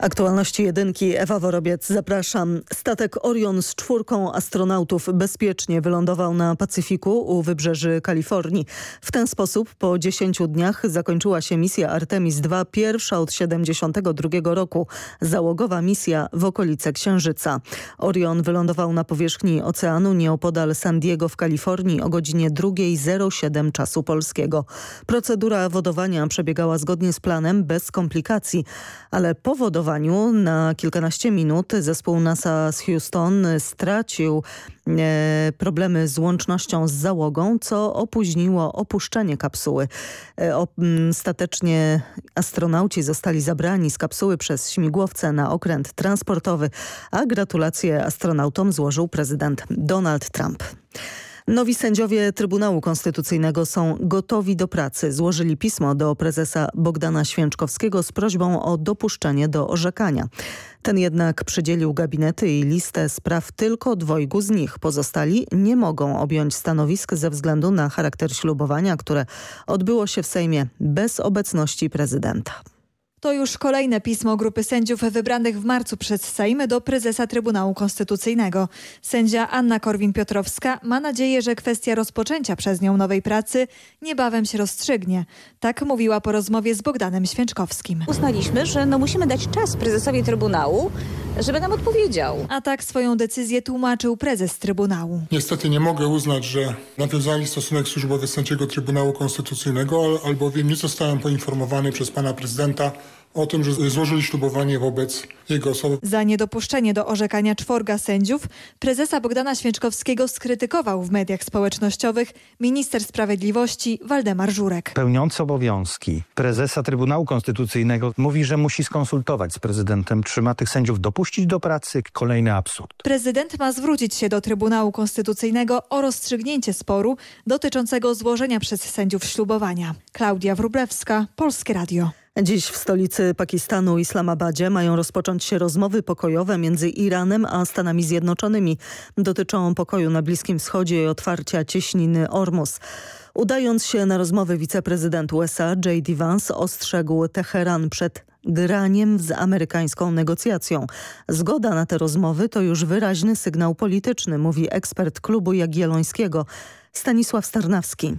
Aktualności jedynki, Ewa Worobiec, zapraszam. Statek Orion z czwórką astronautów bezpiecznie wylądował na Pacyfiku u wybrzeży Kalifornii. W ten sposób po 10 dniach zakończyła się misja Artemis II, pierwsza od 72 roku, załogowa misja w okolice Księżyca. Orion wylądował na powierzchni oceanu nieopodal San Diego w Kalifornii o godzinie 2.07 czasu polskiego. Procedura wodowania przebiegała zgodnie z planem, bez komplikacji, ale po wodowaniu na kilkanaście minut zespół NASA z Houston stracił e, problemy z łącznością z załogą, co opóźniło opuszczenie kapsuły. E, ostatecznie astronauci zostali zabrani z kapsuły przez śmigłowce na okręt transportowy, a gratulacje astronautom złożył prezydent Donald Trump. Nowi sędziowie Trybunału Konstytucyjnego są gotowi do pracy. Złożyli pismo do prezesa Bogdana Święczkowskiego z prośbą o dopuszczenie do orzekania. Ten jednak przydzielił gabinety i listę spraw tylko dwojgu z nich. Pozostali nie mogą objąć stanowisk ze względu na charakter ślubowania, które odbyło się w Sejmie bez obecności prezydenta. To już kolejne pismo grupy sędziów wybranych w marcu przez Sejm do prezesa Trybunału Konstytucyjnego. Sędzia Anna Korwin-Piotrowska ma nadzieję, że kwestia rozpoczęcia przez nią nowej pracy niebawem się rozstrzygnie. Tak mówiła po rozmowie z Bogdanem Święczkowskim. Uznaliśmy, że no musimy dać czas prezesowi Trybunału, żeby nam odpowiedział. A tak swoją decyzję tłumaczył prezes Trybunału. Niestety nie mogę uznać, że nawiązali stosunek służbowy sędziego Trybunału Konstytucyjnego, albowiem nie zostałem poinformowany przez pana prezydenta o tym, że złożyli ślubowanie wobec jego osoby. Za niedopuszczenie do orzekania czworga sędziów prezesa Bogdana Święczkowskiego skrytykował w mediach społecznościowych minister sprawiedliwości Waldemar Żurek. Pełniący obowiązki prezesa Trybunału Konstytucyjnego mówi, że musi skonsultować z prezydentem, czy ma tych sędziów dopuścić do pracy. Kolejny absurd. Prezydent ma zwrócić się do Trybunału Konstytucyjnego o rozstrzygnięcie sporu dotyczącego złożenia przez sędziów ślubowania. Klaudia Wrublewska, Polskie Radio. Dziś w stolicy Pakistanu, Islamabadzie, mają rozpocząć się rozmowy pokojowe między Iranem a Stanami Zjednoczonymi. Dotyczą pokoju na Bliskim Wschodzie i otwarcia cieśniny Ormus. Udając się na rozmowy wiceprezydent USA J.D. Vance ostrzegł Teheran przed graniem z amerykańską negocjacją. Zgoda na te rozmowy to już wyraźny sygnał polityczny, mówi ekspert klubu Jagiellońskiego Stanisław Starnawski.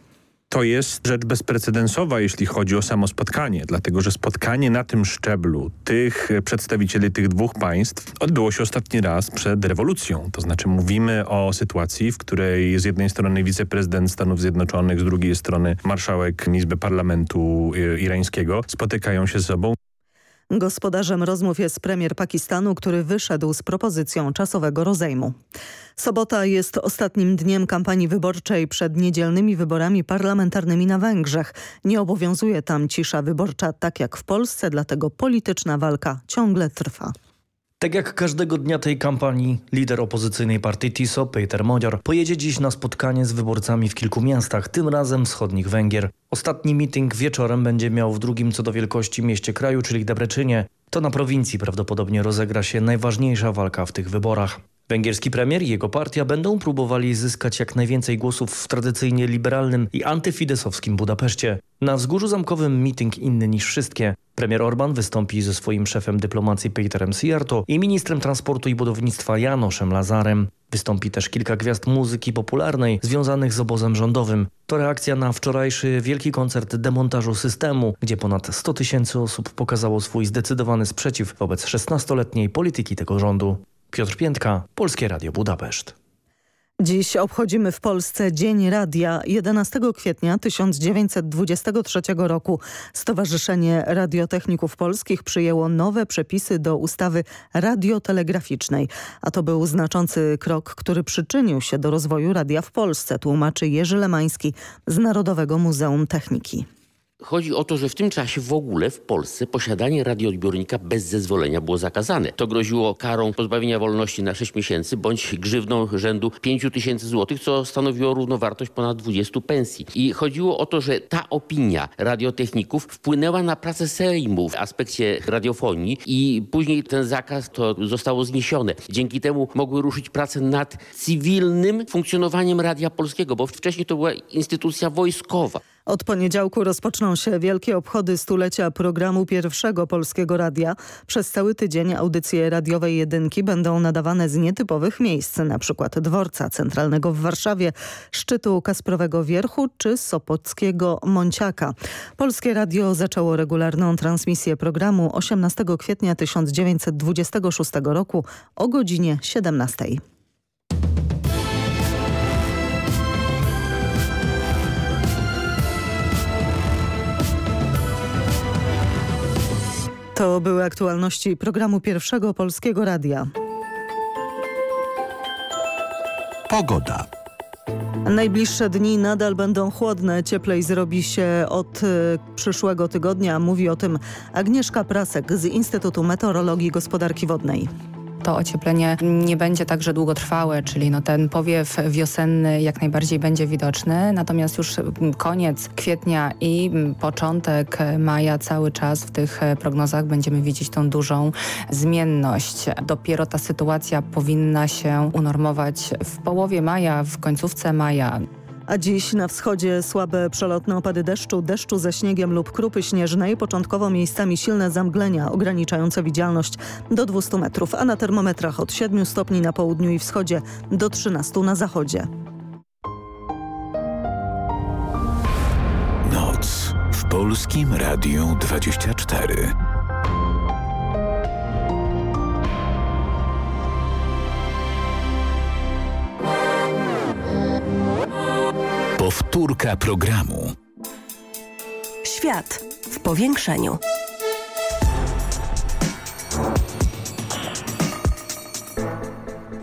To jest rzecz bezprecedensowa, jeśli chodzi o samo spotkanie, dlatego że spotkanie na tym szczeblu tych przedstawicieli tych dwóch państw odbyło się ostatni raz przed rewolucją. To znaczy mówimy o sytuacji, w której z jednej strony wiceprezydent Stanów Zjednoczonych, z drugiej strony marszałek Izby Parlamentu y, Irańskiego spotykają się ze sobą. Gospodarzem rozmów jest premier Pakistanu, który wyszedł z propozycją czasowego rozejmu. Sobota jest ostatnim dniem kampanii wyborczej przed niedzielnymi wyborami parlamentarnymi na Węgrzech. Nie obowiązuje tam cisza wyborcza tak jak w Polsce, dlatego polityczna walka ciągle trwa. Tak jak każdego dnia tej kampanii, lider opozycyjnej partii TISO, Peter Modior, pojedzie dziś na spotkanie z wyborcami w kilku miastach, tym razem wschodnich Węgier. Ostatni meeting wieczorem będzie miał w drugim co do wielkości mieście kraju, czyli Debreczynie. To na prowincji prawdopodobnie rozegra się najważniejsza walka w tych wyborach. Węgierski premier i jego partia będą próbowali zyskać jak najwięcej głosów w tradycyjnie liberalnym i antyfidesowskim Budapeszcie. Na wzgórzu zamkowym meeting inny niż wszystkie. Premier Orban wystąpi ze swoim szefem dyplomacji Peterem Siarto i ministrem transportu i budownictwa Janoszem Lazarem. Wystąpi też kilka gwiazd muzyki popularnej związanych z obozem rządowym. To reakcja na wczorajszy wielki koncert demontażu systemu, gdzie ponad 100 tysięcy osób pokazało swój zdecydowany sprzeciw wobec 16-letniej polityki tego rządu. Piotr Piętka, Polskie Radio Budapeszt. Dziś obchodzimy w Polsce Dzień Radia. 11 kwietnia 1923 roku Stowarzyszenie Radiotechników Polskich przyjęło nowe przepisy do ustawy radiotelegraficznej. A to był znaczący krok, który przyczynił się do rozwoju radia w Polsce, tłumaczy Jerzy Lemański z Narodowego Muzeum Techniki. Chodzi o to, że w tym czasie w ogóle w Polsce posiadanie radioodbiornika bez zezwolenia było zakazane. To groziło karą pozbawienia wolności na 6 miesięcy bądź grzywną rzędu 5 tysięcy złotych, co stanowiło równowartość ponad 20 pensji. I chodziło o to, że ta opinia radiotechników wpłynęła na pracę Sejmu w aspekcie radiofonii i później ten zakaz to zostało zniesione. Dzięki temu mogły ruszyć prace nad cywilnym funkcjonowaniem Radia Polskiego, bo wcześniej to była instytucja wojskowa. Od poniedziałku rozpoczną się wielkie obchody stulecia programu pierwszego Polskiego Radia. Przez cały tydzień audycje radiowej jedynki będą nadawane z nietypowych miejsc, przykład dworca centralnego w Warszawie, szczytu Kasprowego Wierchu czy Sopockiego Monciaka. Polskie Radio zaczęło regularną transmisję programu 18 kwietnia 1926 roku o godzinie 17. To były aktualności programu Pierwszego Polskiego Radia. Pogoda. Najbliższe dni nadal będą chłodne. Cieplej zrobi się od y, przyszłego tygodnia. Mówi o tym Agnieszka Prasek z Instytutu Meteorologii i Gospodarki Wodnej to ocieplenie nie będzie także długotrwałe, czyli no ten powiew wiosenny jak najbardziej będzie widoczny, natomiast już koniec kwietnia i początek maja cały czas w tych prognozach będziemy widzieć tą dużą zmienność. Dopiero ta sytuacja powinna się unormować w połowie maja, w końcówce maja. A dziś na wschodzie słabe przelotne opady deszczu, deszczu ze śniegiem lub krupy śnieżnej, początkowo miejscami silne zamglenia ograniczające widzialność do 200 metrów, a na termometrach od 7 stopni na południu i wschodzie do 13 na zachodzie. Noc w Polskim Radiu 24. Powtórka programu. Świat w powiększeniu.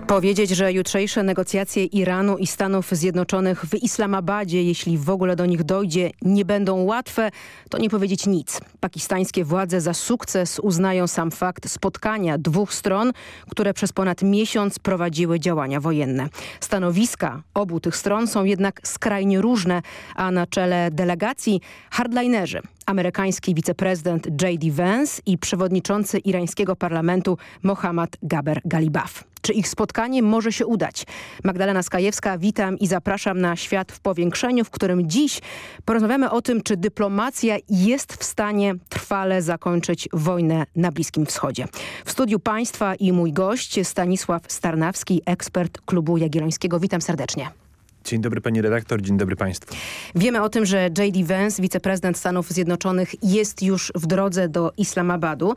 Powiedzieć, że jutrzejsze negocjacje Iranu i Stanów Zjednoczonych w Islamabadzie, jeśli w ogóle do nich dojdzie, nie będą łatwe, to nie powiedzieć nic. Pakistańskie władze za sukces uznają sam fakt spotkania dwóch stron, które przez ponad miesiąc prowadziły działania wojenne. Stanowiska obu tych stron są jednak skrajnie różne, a na czele delegacji hardlinerzy amerykański wiceprezydent J.D. Vance i przewodniczący irańskiego parlamentu Mohammad Gaber Galibaf. Czy ich spotkanie może się udać? Magdalena Skajewska, witam i zapraszam na Świat w Powiększeniu, w którym dziś porozmawiamy o tym, czy dyplomacja jest w stanie trwale zakończyć wojnę na Bliskim Wschodzie. W studiu państwa i mój gość Stanisław Starnawski, ekspert Klubu Jagiellońskiego. Witam serdecznie. Dzień dobry pani redaktor, dzień dobry państwu. Wiemy o tym, że J.D. Vance, wiceprezydent Stanów Zjednoczonych jest już w drodze do Islamabadu.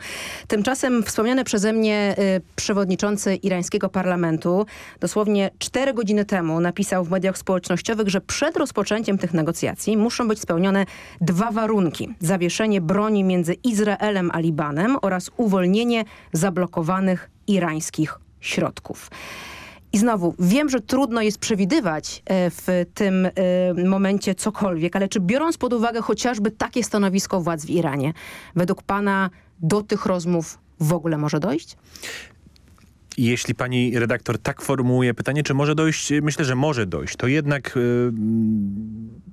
Tymczasem wspomniany przeze mnie y, przewodniczący irańskiego parlamentu dosłownie cztery godziny temu napisał w mediach społecznościowych, że przed rozpoczęciem tych negocjacji muszą być spełnione dwa warunki. Zawieszenie broni między Izraelem a Libanem oraz uwolnienie zablokowanych irańskich środków. I znowu, wiem, że trudno jest przewidywać e, w tym e, momencie cokolwiek, ale czy biorąc pod uwagę chociażby takie stanowisko władz w Iranie, według pana do tych rozmów w ogóle może dojść? Jeśli pani redaktor tak formułuje pytanie, czy może dojść, myślę, że może dojść, to jednak yy,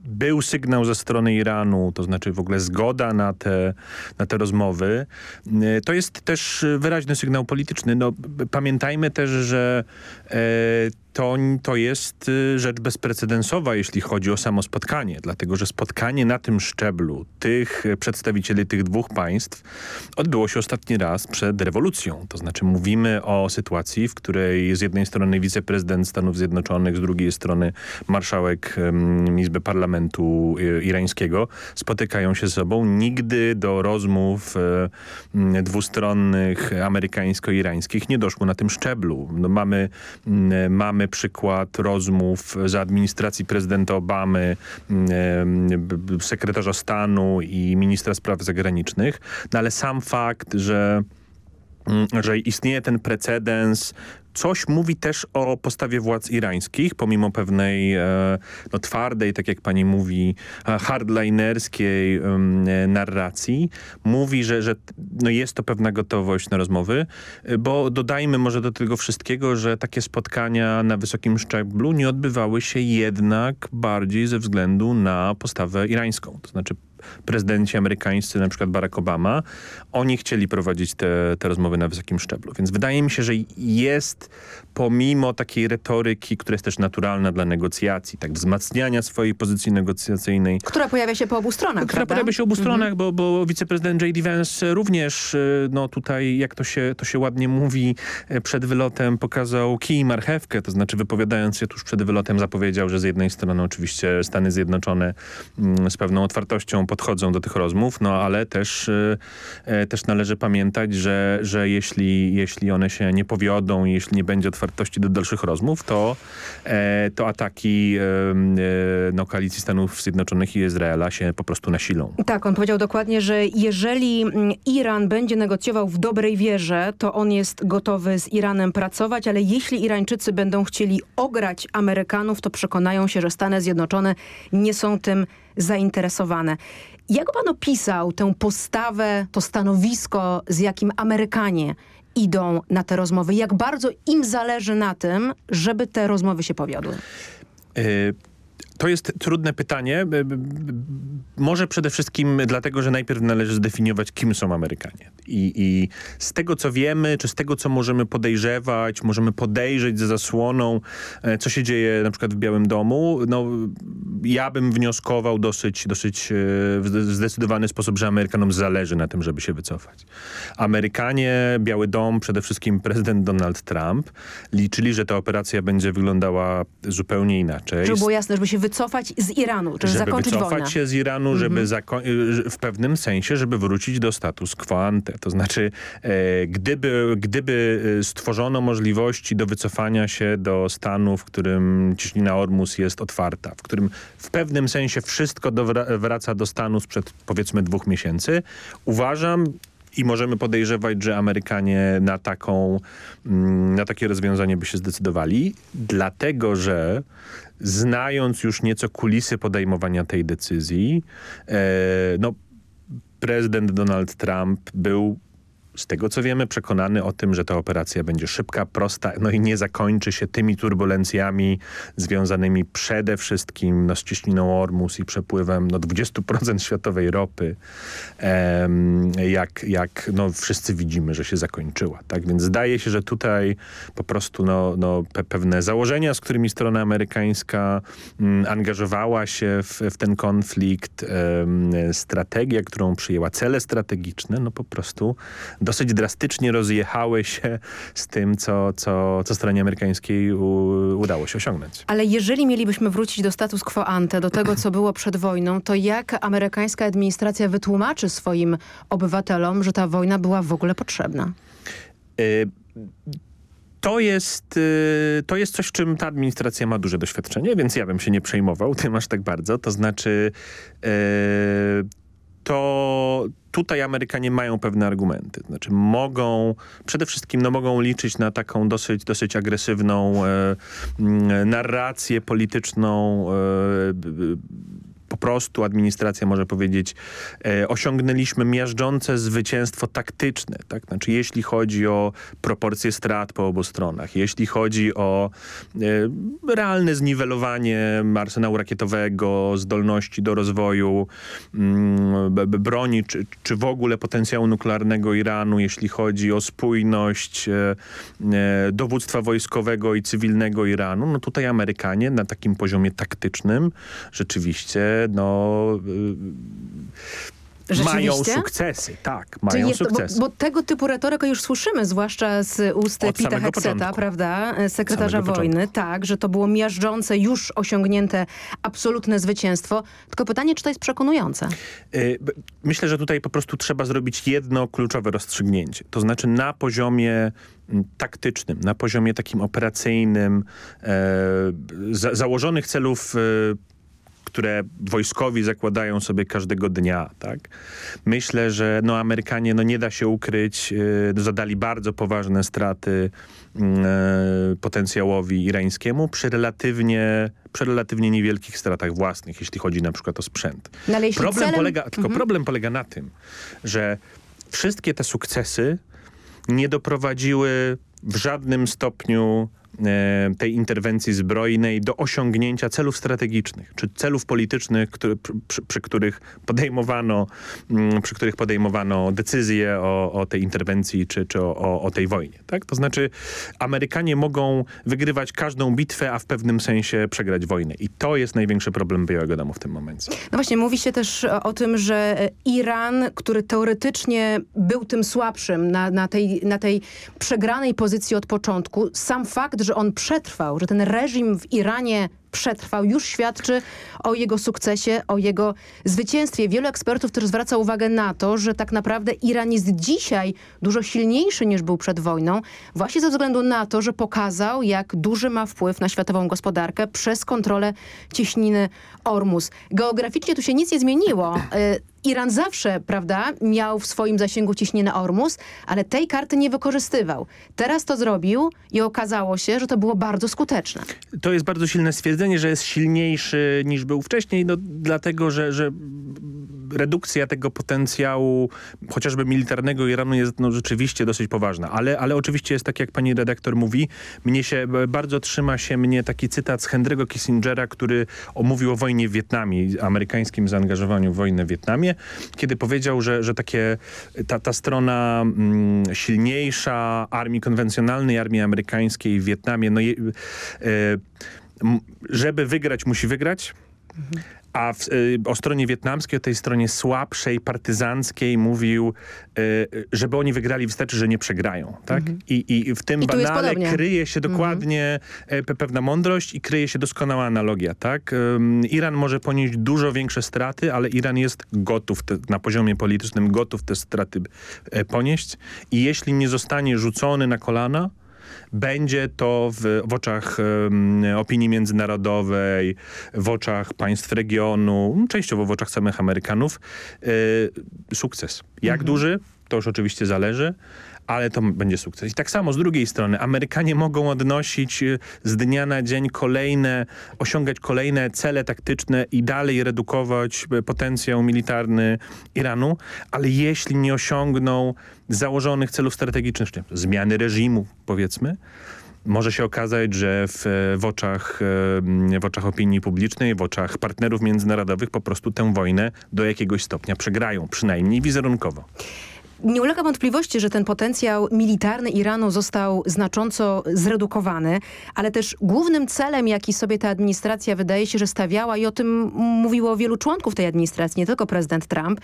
był sygnał ze strony Iranu, to znaczy w ogóle zgoda na te, na te rozmowy. Yy, to jest też wyraźny sygnał polityczny. No, pamiętajmy też, że yy, to, to jest y, rzecz bezprecedensowa, jeśli chodzi o samo spotkanie, dlatego że spotkanie na tym szczeblu tych przedstawicieli tych dwóch państw odbyło się ostatni raz przed rewolucją. To znaczy mówimy o sytuacji, w której z jednej strony wiceprezydent Stanów Zjednoczonych, z drugiej strony marszałek Izby Parlamentu y, irańskiego spotykają się ze sobą. Nigdy do rozmów y, dwustronnych amerykańsko-irańskich nie doszło na tym szczeblu. No mamy, mamy przykład rozmów za administracji prezydenta Obamy, sekretarza stanu i ministra spraw zagranicznych, no ale sam fakt, że mm, że istnieje ten precedens coś mówi też o postawie władz irańskich, pomimo pewnej e, no, twardej, tak jak pani mówi, hardlinerskiej narracji. Mówi, że, że no, jest to pewna gotowość na rozmowy, bo dodajmy może do tego wszystkiego, że takie spotkania na wysokim szczeblu nie odbywały się jednak bardziej ze względu na postawę irańską. To znaczy prezydenci amerykańscy, na przykład Barack Obama, oni chcieli prowadzić te, te rozmowy na wysokim szczeblu. Więc wydaje mi się, że jest pomimo takiej retoryki, która jest też naturalna dla negocjacji, tak wzmacniania swojej pozycji negocjacyjnej. Która pojawia się po obu stronach, Która prawda? pojawia się po obu stronach, mhm. bo, bo wiceprezydent J.D. Vance również, y, no tutaj, jak to się, to się ładnie mówi, y, przed wylotem pokazał kij i marchewkę, to znaczy wypowiadając się tuż przed wylotem zapowiedział, że z jednej strony oczywiście Stany Zjednoczone mm, z pewną otwartością podchodzą do tych rozmów, no ale też, y, też należy pamiętać, że, że jeśli, jeśli one się nie powiodą, jeśli nie będzie otwartości do dalszych rozmów, to, e, to ataki e, no, koalicji Stanów Zjednoczonych i Izraela się po prostu nasilą. Tak, on powiedział dokładnie, że jeżeli mm, Iran będzie negocjował w dobrej wierze, to on jest gotowy z Iranem pracować, ale jeśli Irańczycy będą chcieli ograć Amerykanów, to przekonają się, że Stany Zjednoczone nie są tym zainteresowane. Jak pan opisał tę postawę, to stanowisko, z jakim Amerykanie idą na te rozmowy? Jak bardzo im zależy na tym, żeby te rozmowy się powiodły? Y to jest trudne pytanie. Może przede wszystkim dlatego, że najpierw należy zdefiniować, kim są Amerykanie. I, I, z tego, co wiemy, czy z tego, co możemy podejrzewać, możemy podejrzeć ze zasłoną, e, co się dzieje na przykład w Białym Domu, no, ja bym wnioskował dosyć, dosyć e, w zdecydowany sposób, że Amerykanom zależy na tym, żeby się wycofać. Amerykanie, Biały Dom, przede wszystkim prezydent Donald Trump liczyli, że ta operacja będzie wyglądała zupełnie inaczej. Żeby było jasne, żeby się wycofać z Iranu, czy żeby zakończyć wycofać wojnę. się z Iranu, Mhm. żeby w pewnym sensie, żeby wrócić do status quo ante. To znaczy, e, gdyby, gdyby e, stworzono możliwości do wycofania się do stanu, w którym ciśnina Ormus jest otwarta, w którym w pewnym sensie wszystko wraca do stanu sprzed powiedzmy dwóch miesięcy, uważam, i możemy podejrzewać, że Amerykanie na, taką, mm, na takie rozwiązanie by się zdecydowali, dlatego że znając już nieco kulisy podejmowania tej decyzji, e, no, prezydent Donald Trump był z tego co wiemy, przekonany o tym, że ta operacja będzie szybka, prosta, no i nie zakończy się tymi turbulencjami związanymi przede wszystkim no, z ciśniną Ormus i przepływem no, 20% światowej ropy, em, jak, jak no, wszyscy widzimy, że się zakończyła. Tak więc zdaje się, że tutaj po prostu no, no, pe pewne założenia, z którymi strona amerykańska mm, angażowała się w, w ten konflikt, em, strategia, którą przyjęła, cele strategiczne, no po prostu dosyć drastycznie rozjechały się z tym, co, co, co stronie amerykańskiej u, udało się osiągnąć. Ale jeżeli mielibyśmy wrócić do status quo ante, do tego, co było przed wojną, to jak amerykańska administracja wytłumaczy swoim obywatelom, że ta wojna była w ogóle potrzebna? Y to jest, y, to jest coś, w czym ta administracja ma duże doświadczenie, więc ja bym się nie przejmował tym aż tak bardzo. To znaczy y, to tutaj Amerykanie mają pewne argumenty. Znaczy mogą, przede wszystkim no, mogą liczyć na taką dosyć, dosyć agresywną e, narrację polityczną e, po prostu administracja może powiedzieć e, osiągnęliśmy miażdżące zwycięstwo taktyczne. Tak? Znaczy jeśli chodzi o proporcje strat po obu stronach, jeśli chodzi o e, realne zniwelowanie arsenału rakietowego, zdolności do rozwoju mm, broni, czy, czy w ogóle potencjału nuklearnego Iranu, jeśli chodzi o spójność e, e dowództwa wojskowego i cywilnego Iranu, no tutaj Amerykanie na takim poziomie taktycznym rzeczywiście no... Mają sukcesy, tak, mają jest, sukcesy. Bo, bo, tego typu retorykę już słyszymy, zwłaszcza z ust Od Pita Hexeta, prawda, sekretarza wojny, początku. tak, że to było miażdżące, już osiągnięte absolutne zwycięstwo. Tylko pytanie, czy to jest przekonujące? Myślę, że tutaj po prostu trzeba zrobić jedno kluczowe rozstrzygnięcie. To znaczy na poziomie taktycznym, na poziomie takim operacyjnym, e, za, założonych celów e, które wojskowi zakładają sobie każdego dnia. Tak? Myślę, że no, Amerykanie, no, nie da się ukryć, yy, zadali bardzo poważne straty yy, potencjałowi irańskiemu przy relatywnie przy relatywnie niewielkich stratach własnych, jeśli chodzi na przykład o sprzęt. No, problem, celem- polega, tylko Mhm. problem polega na tym, że wszystkie te sukcesy nie doprowadziły w żadnym stopniu e, tej interwencji zbrojnej do osiągnięcia celów strategicznych, czy celów politycznych, który, przy, przy, których podejmowano, mm, przy których podejmowano decyzje o, o tej interwencji, czy, czy o, o, tej wojnie. Tak? To znaczy Amerykanie mogą wygrywać każdą bitwę, a w pewnym sensie przegrać wojnę. I to jest największy problem Białego Domu w tym momencie. No właśnie, mówi się też o, o tym, że e, Iran, który teoretycznie był tym słabszym na, na, tej, na tej przegranej pozycji od początku, sam fakt, że on przetrwał, że ten reżim w Iranie przetrwał, już świadczy o jego sukcesie, o jego zwycięstwie. Wielu ekspertów też zwraca uwagę na to, że tak naprawdę Iran jest dzisiaj dużo silniejszy niż był przed wojną, właśnie ze względu na to, że pokazał, jak duży ma wpływ na światową gospodarkę przez kontrolę cieśniny Ormus. Geograficznie tu się nic nie zmieniło. Iran zawsze, prawda, miał w swoim zasięgu ciśnienę Ormus, ale tej karty nie wykorzystywał. Teraz to zrobił i okazało się, że to było bardzo skuteczne. To jest bardzo silne stwierdzenie, że jest silniejszy niż był wcześniej, no, dlatego, że, że redukcja tego potencjału, chociażby militarnego Iranu jest no, rzeczywiście dosyć poważna. Ale, ale oczywiście jest tak, jak pani redaktor mówi, mnie się bardzo trzyma się mnie taki cytat z Henry'ego Kissingera, który omówił o wojnie w Wietnamie, amerykańskim zaangażowaniu w wojnę w Wietnamie, kiedy powiedział, że, że takie ta, ta strona mm, silniejsza armii konwencjonalnej, armii amerykańskiej w Wietnamie, no, je, m, żeby wygrać, musi wygrać. A w, y, o stronie wietnamskiej, o tej stronie słabszej, partyzanckiej mówił, y, żeby oni wygrali, wystarczy, że nie przegrają. Tak? I, I w tym I banale kryje się dokładnie e, pe- pewna mądrość i kryje się doskonała analogia. Tak? Ym, Iran może ponieść dużo większe straty, ale Iran jest gotów te, na poziomie politycznym, gotów te straty e, ponieść. I jeśli nie zostanie rzucony na kolana, będzie to w, w oczach opinii międzynarodowej, w oczach państw regionu, częściowo w oczach samych Amerykanów, e, sukces. Jak duży? To już oczywiście zależy, ale to będzie sukces. I tak samo z drugiej strony Amerykanie mogą odnosić e, z dnia na dzień kolejne, osiągać kolejne cele taktyczne i dalej redukować e, potencjał militarny Iranu, ale jeśli nie osiągną założonych celów strategicznych, czy zmiany reżimu powiedzmy, może się okazać, że w, w, oczach, w oczach opinii publicznej, w oczach partnerów międzynarodowych po prostu tę wojnę do jakiegoś stopnia przegrają, przynajmniej wizerunkowo. Nie ulega wątpliwości, że ten potencjał militarny Iranu został znacząco zredukowany, ale też głównym celem, jaki sobie ta administracja wydaje się, że stawiała i o tym mówiło wielu członków tej administracji, nie tylko prezydent Trump,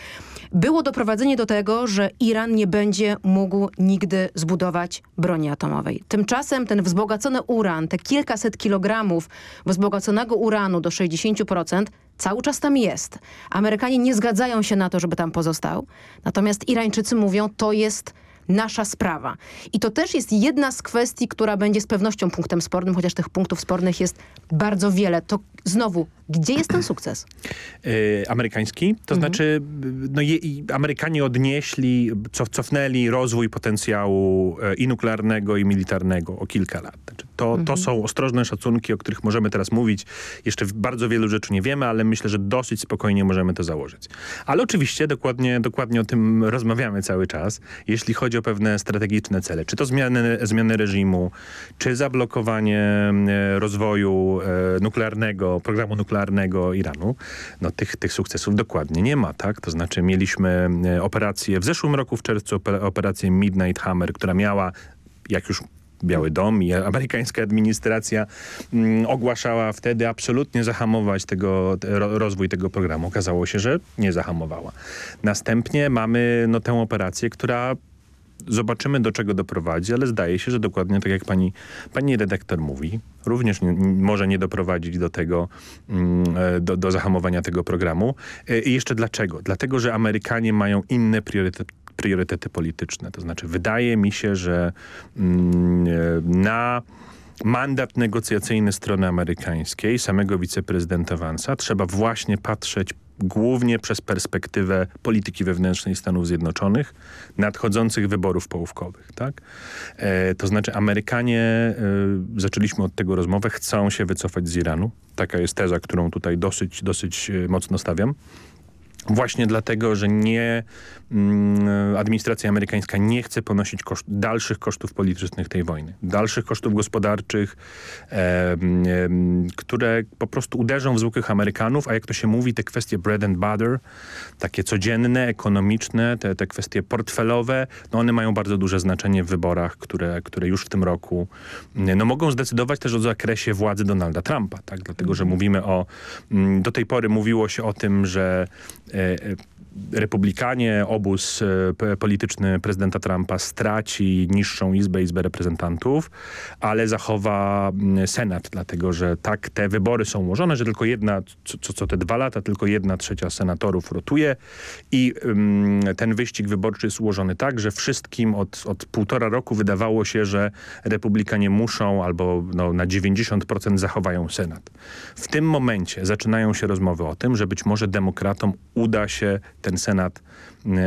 było doprowadzenie do tego, że Iran nie będzie mógł nigdy zbudować broni atomowej. Tymczasem ten wzbogacony uran, te kilkaset kilogramów wzbogaconego uranu do 60% cały czas tam jest. Amerykanie nie zgadzają się na to, żeby tam pozostał. Natomiast Irańczycy mówią, to jest nasza sprawa. I to też jest jedna z kwestii, która będzie z pewnością punktem spornym, chociaż tych punktów spornych jest bardzo wiele. To znowu, gdzie jest ten sukces? e, amerykański. To znaczy no, je, Amerykanie odnieśli, cof, cofnęli rozwój potencjału e, i nuklearnego, i militarnego o kilka lat. Znaczy, to, to są ostrożne szacunki, o których możemy teraz mówić. Jeszcze bardzo wielu rzeczy nie wiemy, ale myślę, że dosyć spokojnie możemy to założyć. Ale oczywiście dokładnie, dokładnie o tym rozmawiamy cały czas, jeśli chodzi o pewne strategiczne cele. Czy to zmiany, zmiany reżimu, czy zablokowanie e, rozwoju nuklearnego, programu nuklearnego Iranu, no tych, tych sukcesów dokładnie nie ma, tak? To znaczy mieliśmy e, operację w zeszłym roku w czerwcu, oper- operację Midnight Hammer, która miała, jak już Biały Dom i amerykańska administracja mm, ogłaszała wtedy absolutnie zahamować tego, te- ro, rozwój tego programu. Okazało się, że nie zahamowała. Następnie mamy no, tę operację, która zobaczymy do czego doprowadzi, ale zdaje się, że dokładnie tak jak pani, pani redaktor mówi, również nie, może nie doprowadzić do tego, mm, e, do, do zahamowania tego programu. E, I jeszcze dlaczego? Dlatego, że Amerykanie mają inne priorytety priorytety polityczne. To znaczy wydaje mi się, że mm, e, na mandat negocjacyjny strony amerykańskiej, samego wiceprezydenta Vance'a, trzeba właśnie patrzeć głównie przez perspektywę polityki wewnętrznej Stanów Zjednoczonych, nadchodzących wyborów połówkowych. Tak? E, to znaczy Amerykanie, e, zaczęliśmy od tego rozmowę, chcą się wycofać z Iranu. Taka jest teza, którą tutaj dosyć, dosyć e, mocno stawiam. Właśnie dlatego, że nie mm, administracja amerykańska nie chce ponosić koszt, dalszych kosztów politycznych tej wojny. Dalszych kosztów gospodarczych, e, e, które po prostu uderzą w zwykłych Amerykanów, a jak to się mówi, te kwestie bread and butter, takie codzienne, ekonomiczne, te, te kwestie portfelowe, no one mają bardzo duże znaczenie w wyborach, które, które już w tym roku no mogą zdecydować też o zakresie władzy Donalda Trumpa, tak? Dlatego, że mówimy o, mm, do tej pory mówiło się o tym, że E, e, republikanie, obóz e, polityczny prezydenta Trumpa straci niższą izbę, izbę reprezentantów, ale zachowa Senat, dlatego że tak te wybory są ułożone, że tylko jedna, co, co te dwa lata, tylko jedna trzecia senatorów rotuje i ten wyścig wyborczy jest ułożony tak, że wszystkim od, od półtora roku wydawało się, że republikanie muszą albo no, na 90% zachowają Senat. W tym momencie zaczynają się rozmowy o tym, że być może demokratom uda się ten Senat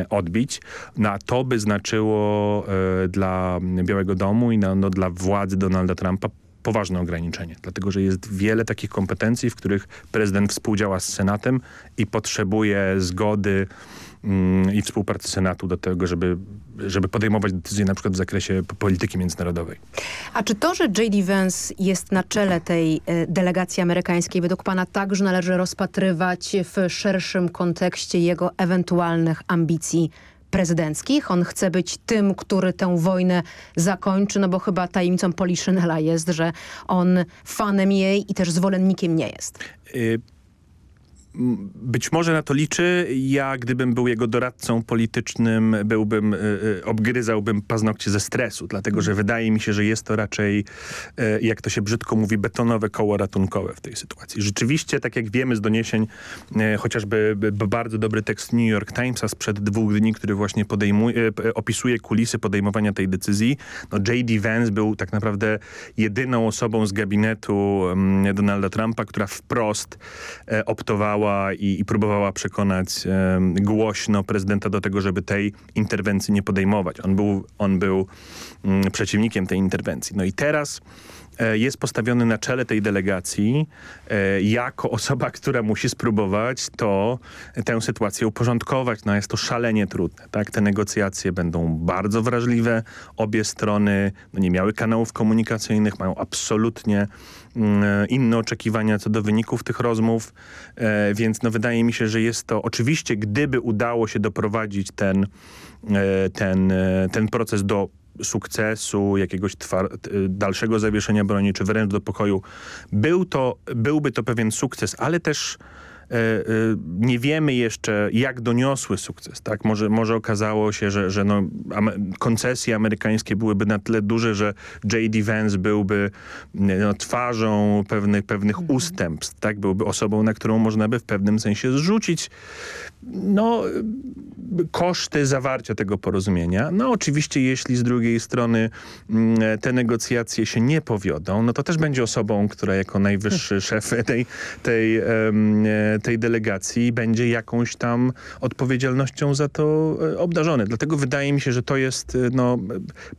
odbić. No, a to by znaczyło e, dla Białego Domu i na, no, dla władzy Donalda Trumpa poważne ograniczenie, dlatego że jest wiele takich kompetencji, w których prezydent współdziała z Senatem i potrzebuje zgody i współpracy Senatu do tego, żeby, żeby podejmować decyzje na przykład w zakresie polityki międzynarodowej. A czy to, że J.D. Vance jest na czele tej e, delegacji amerykańskiej, według pana także należy rozpatrywać w szerszym kontekście jego ewentualnych ambicji prezydenckich. On chce być tym, który tę wojnę zakończy, no bo chyba tajemnicą Poliszynela jest, że on fanem jej i też zwolennikiem nie jest. Y być może na to liczy. Ja, gdybym był jego doradcą politycznym, byłbym, y, y, obgryzałbym paznokcie ze stresu, dlatego że wydaje mi się, że jest to raczej, y, jak to się brzydko mówi, betonowe koło ratunkowe w tej sytuacji. Rzeczywiście, tak jak wiemy z doniesień, chociażby bardzo dobry tekst New York Timesa sprzed dwóch dni, który właśnie podejmuje, opisuje kulisy podejmowania tej decyzji. No J.D. Vance był tak naprawdę jedyną osobą z gabinetu mm, Donalda Trumpa, która wprost optowała i, i próbowała przekonać e, głośno prezydenta do tego, żeby tej interwencji nie podejmować. On był, on był mm, przeciwnikiem tej interwencji. No i teraz e, jest postawiony na czele tej delegacji e, jako osoba, która musi spróbować to, tę sytuację uporządkować. No jest to szalenie trudne. Tak? Te negocjacje będą bardzo wrażliwe. Obie strony no nie miały kanałów komunikacyjnych, mają absolutnie inne oczekiwania co do wyników tych rozmów, e, więc no wydaje mi się, że jest to oczywiście, gdyby udało się doprowadzić ten, e, ten, e, ten proces do sukcesu, jakiegoś dalszego zawieszenia broni, czy wręcz do pokoju, był to, byłby to pewien sukces, ale też nie wiemy jeszcze, jak doniosły sukces. Tak? Może, może okazało się, że, że no, koncesje amerykańskie byłyby na tyle duże, że J.D. Vance byłby no, twarzą pewnych, pewnych mhm. ustępstw. Tak? Byłby osobą, na którą można by w pewnym sensie zrzucić no, koszty zawarcia tego porozumienia. No oczywiście, jeśli z drugiej strony mm, te negocjacje się nie powiodą, no to też będzie osobą, która jako najwyższy szef tej, tej, tej delegacji będzie jakąś tam odpowiedzialnością za to e, obdarzony. Dlatego wydaje mi się, że to jest e, no,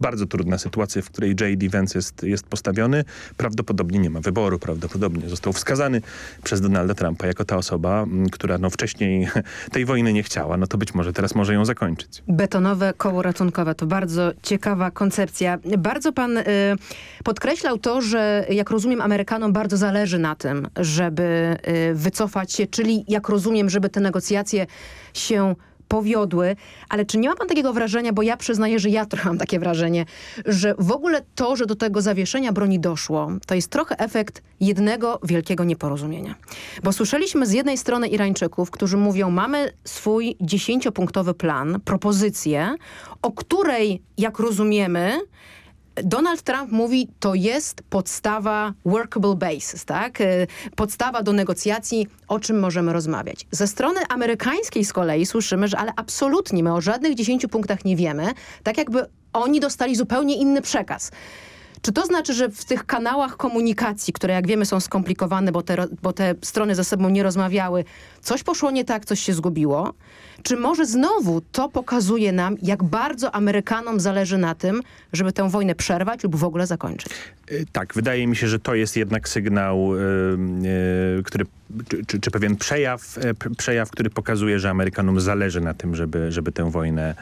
bardzo trudna sytuacja, w której J.D. Vance jest, jest postawiony. Prawdopodobnie nie ma wyboru, prawdopodobnie został wskazany przez Donalda Trumpa jako ta osoba, która no, wcześniej tej wojny nie chciała. No to być może teraz może ją zakończyć. Betonowe koło ratunkowe to bardzo ciekawa koncepcja. Bardzo pan y, podkreślał to, że jak rozumiem Amerykanom bardzo zależy na tym, żeby y, wycofać czyli jak rozumiem, żeby te negocjacje się powiodły, ale czy nie ma pan takiego wrażenia, bo ja przyznaję, że ja trochę mam takie wrażenie, że w ogóle to, że do tego zawieszenia broni doszło, to jest trochę efekt jednego wielkiego nieporozumienia. Bo słyszeliśmy z jednej strony Irańczyków, którzy mówią, mamy swój dziesięciopunktowy plan, propozycję, o której, jak rozumiemy, Donald Trump mówi, to jest podstawa workable basis, tak? Y, podstawa do negocjacji, o czym możemy rozmawiać. Ze strony amerykańskiej z kolei słyszymy, że ale absolutnie my o żadnych 10 punktach nie wiemy, tak jakby oni dostali zupełnie inny przekaz. Czy to znaczy, że w tych kanałach komunikacji, które jak wiemy są skomplikowane, bo te, bo te strony ze sobą nie rozmawiały, coś poszło nie tak, coś się zgubiło? Czy może znowu to pokazuje nam, jak bardzo Amerykanom zależy na tym, żeby tę wojnę przerwać lub w ogóle zakończyć? Y, tak, wydaje mi się, że to jest jednak sygnał, yy, który, czy, czy, pewien przejaw, przejaw, który pokazuje, że Amerykanom zależy na tym, żeby, żeby tę wojnę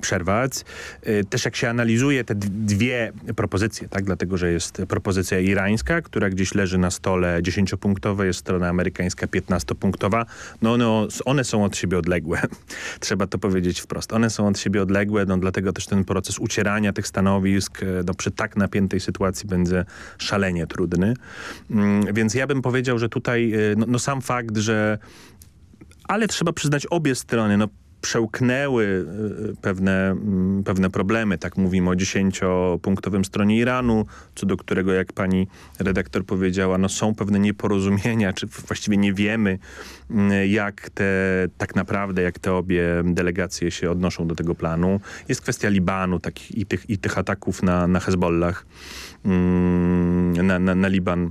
przerwać. też jak się analizuje te dwie propozycje, tak, dlatego, że jest propozycja irańska, która gdzieś leży na stole dziesięciopunktowej, jest strona amerykańska piętnastopunktowa, no one, one są od siebie odległe. Trzeba to powiedzieć wprost. One są od siebie odległe, no dlatego też ten proces ucierania tych stanowisk no, przy tak napiętej sytuacji będzie szalenie trudny. Mm, więc ja bym powiedział, że tutaj y, no, no sam fakt, że ale trzeba przyznać obie strony, no przełknęły y, pewne, mm, pewne problemy. Tak mówimy o dziesięciopunktowym stronie Iranu, co do którego, jak pani redaktor powiedziała, no są pewne nieporozumienia, czy właściwie nie wiemy, mm, jak te, tak naprawdę, jak te obie delegacje się odnoszą do tego planu. Jest kwestia Libanu tak, i, tych, i tych ataków na, na Hezbollah, mm, na, na, na Liban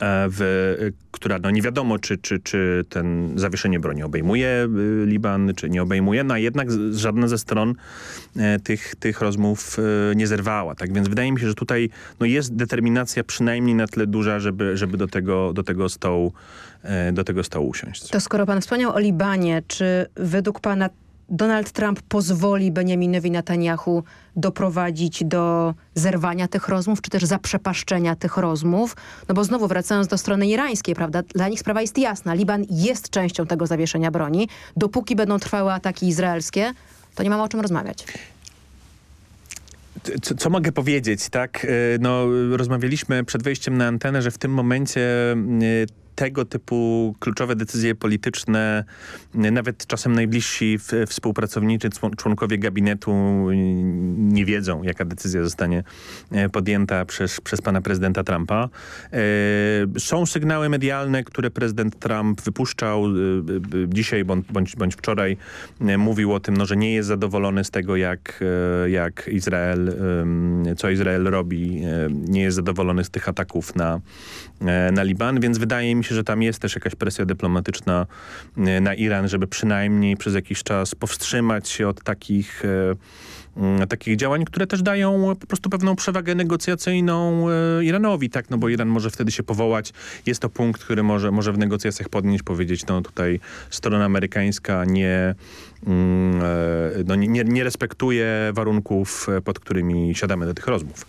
w, która no nie wiadomo, czy, czy, czy ten zawieszenie broni obejmuje y, Liban, czy nie obejmuje, no a jednak żadna ze stron e, tych, tych rozmów e, nie zerwała. Tak więc wydaje mi się, że tutaj no jest determinacja przynajmniej na tyle duża, żeby, żeby do, tego, do tego stołu do tego stołu usiąść. To skoro pan wspomniał o Libanie, czy według pana Donald Trump pozwoli Benjaminowi Netanyahu doprowadzić do zerwania tych rozmów, czy też zaprzepaszczenia tych rozmów. No bo znowu wracając do strony irańskiej, prawda, dla nich sprawa jest jasna. Liban jest częścią tego zawieszenia broni. Dopóki będą trwały ataki izraelskie, to nie mamy o czym rozmawiać. Co, co, mogę powiedzieć, tak? E, no, rozmawialiśmy przed wejściem na antenę, że w tym momencie e, tego typu kluczowe decyzje polityczne, nawet czasem najbliżsi współpracownicy, członkowie gabinetu nie wiedzą, jaka decyzja zostanie e, podjęta przez, przez pana prezydenta Trumpa. E, są sygnały medialne, które prezydent Trump wypuszczał e, dzisiaj bądź, bądź wczoraj. Mówił o tym, no, że nie jest zadowolony z tego, jak, jak Izrael, co Izrael robi. Nie jest zadowolony z tych ataków na, na Liban, więc wydaje mi się, że tam jest też jakaś presja dyplomatyczna e, na Iran, żeby przynajmniej przez jakiś czas powstrzymać się od takich e, mm, takich działań, które też dają po prostu pewną przewagę negocjacyjną e, Iranowi, tak, no bo Iran może wtedy się powołać. Jest to punkt, który może, może w negocjacjach podnieść, powiedzieć, no tutaj strona amerykańska nie, mm, no, nie, nie respektuje warunków, pod którymi siadamy do tych rozmów.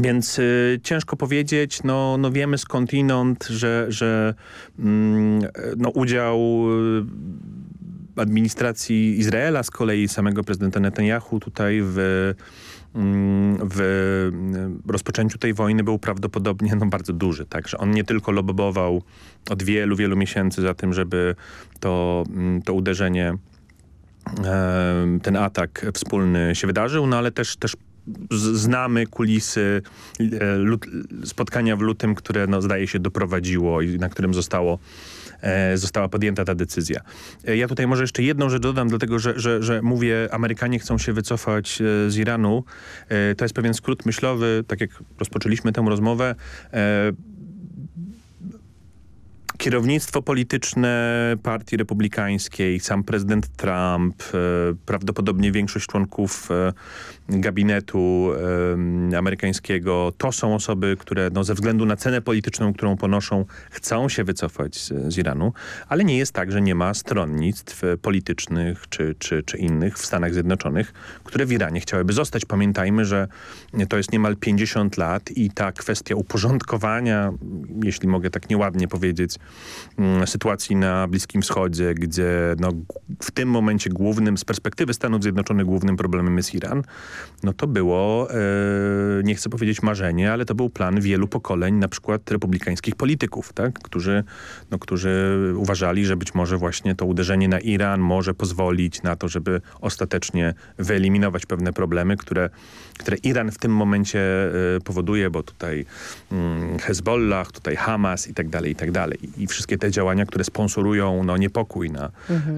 Więc y, ciężko powiedzieć, no, no wiemy skądinąd, że, że mm, no, udział y, administracji Izraela, z kolei samego prezydenta Netanyahu tutaj w, mm, w rozpoczęciu tej wojny był prawdopodobnie no, bardzo duży. Także on nie tylko lobbował od wielu, wielu miesięcy za tym, żeby to, mm, to uderzenie ten atak wspólny się wydarzył, no ale też, też znamy kulisy e, spotkania w lutym, które no, zdaje się doprowadziło i na którym zostało e, została podjęta ta decyzja. E, ja tutaj może jeszcze jedną rzecz dodam, dlatego że, że, że mówię, Amerykanie chcą się wycofać z Iranu. To jest pewien skrót myślowy, tak jak rozpoczęliśmy tę rozmowę kierownictwo polityczne Partii Republikańskiej, sam prezydent Trump, e, prawdopodobnie większość członków e, gabinetu e, amerykańskiego, to są osoby, które no, ze względu na cenę polityczną, którą ponoszą, chcą się wycofać z, z Iranu, ale nie jest tak, że nie ma stronnictw politycznych czy, czy, czy innych w Stanach Zjednoczonych, które w Iranie chciałyby zostać. Pamiętajmy, że to jest niemal 50 lat i ta kwestia uporządkowania, jeśli mogę tak nieładnie powiedzieć, sytuacji na Bliskim Wschodzie, gdzie no, w tym momencie głównym, z perspektywy Stanów Zjednoczonych głównym problemem jest Iran, no to było, e, nie chcę powiedzieć marzenie, ale to był plan wielu pokoleń, na przykład republikańskich polityków, tak? którzy, no, którzy uważali, że być może właśnie to uderzenie na Iran może pozwolić na to, żeby ostatecznie wyeliminować pewne problemy, które, które Iran w tym momencie e, powoduje, bo tutaj mm, Hezbollah, tutaj Hamas i tak dalej, i tak dalej. I wszystkie te działania, które sponsorują no, niepokój na,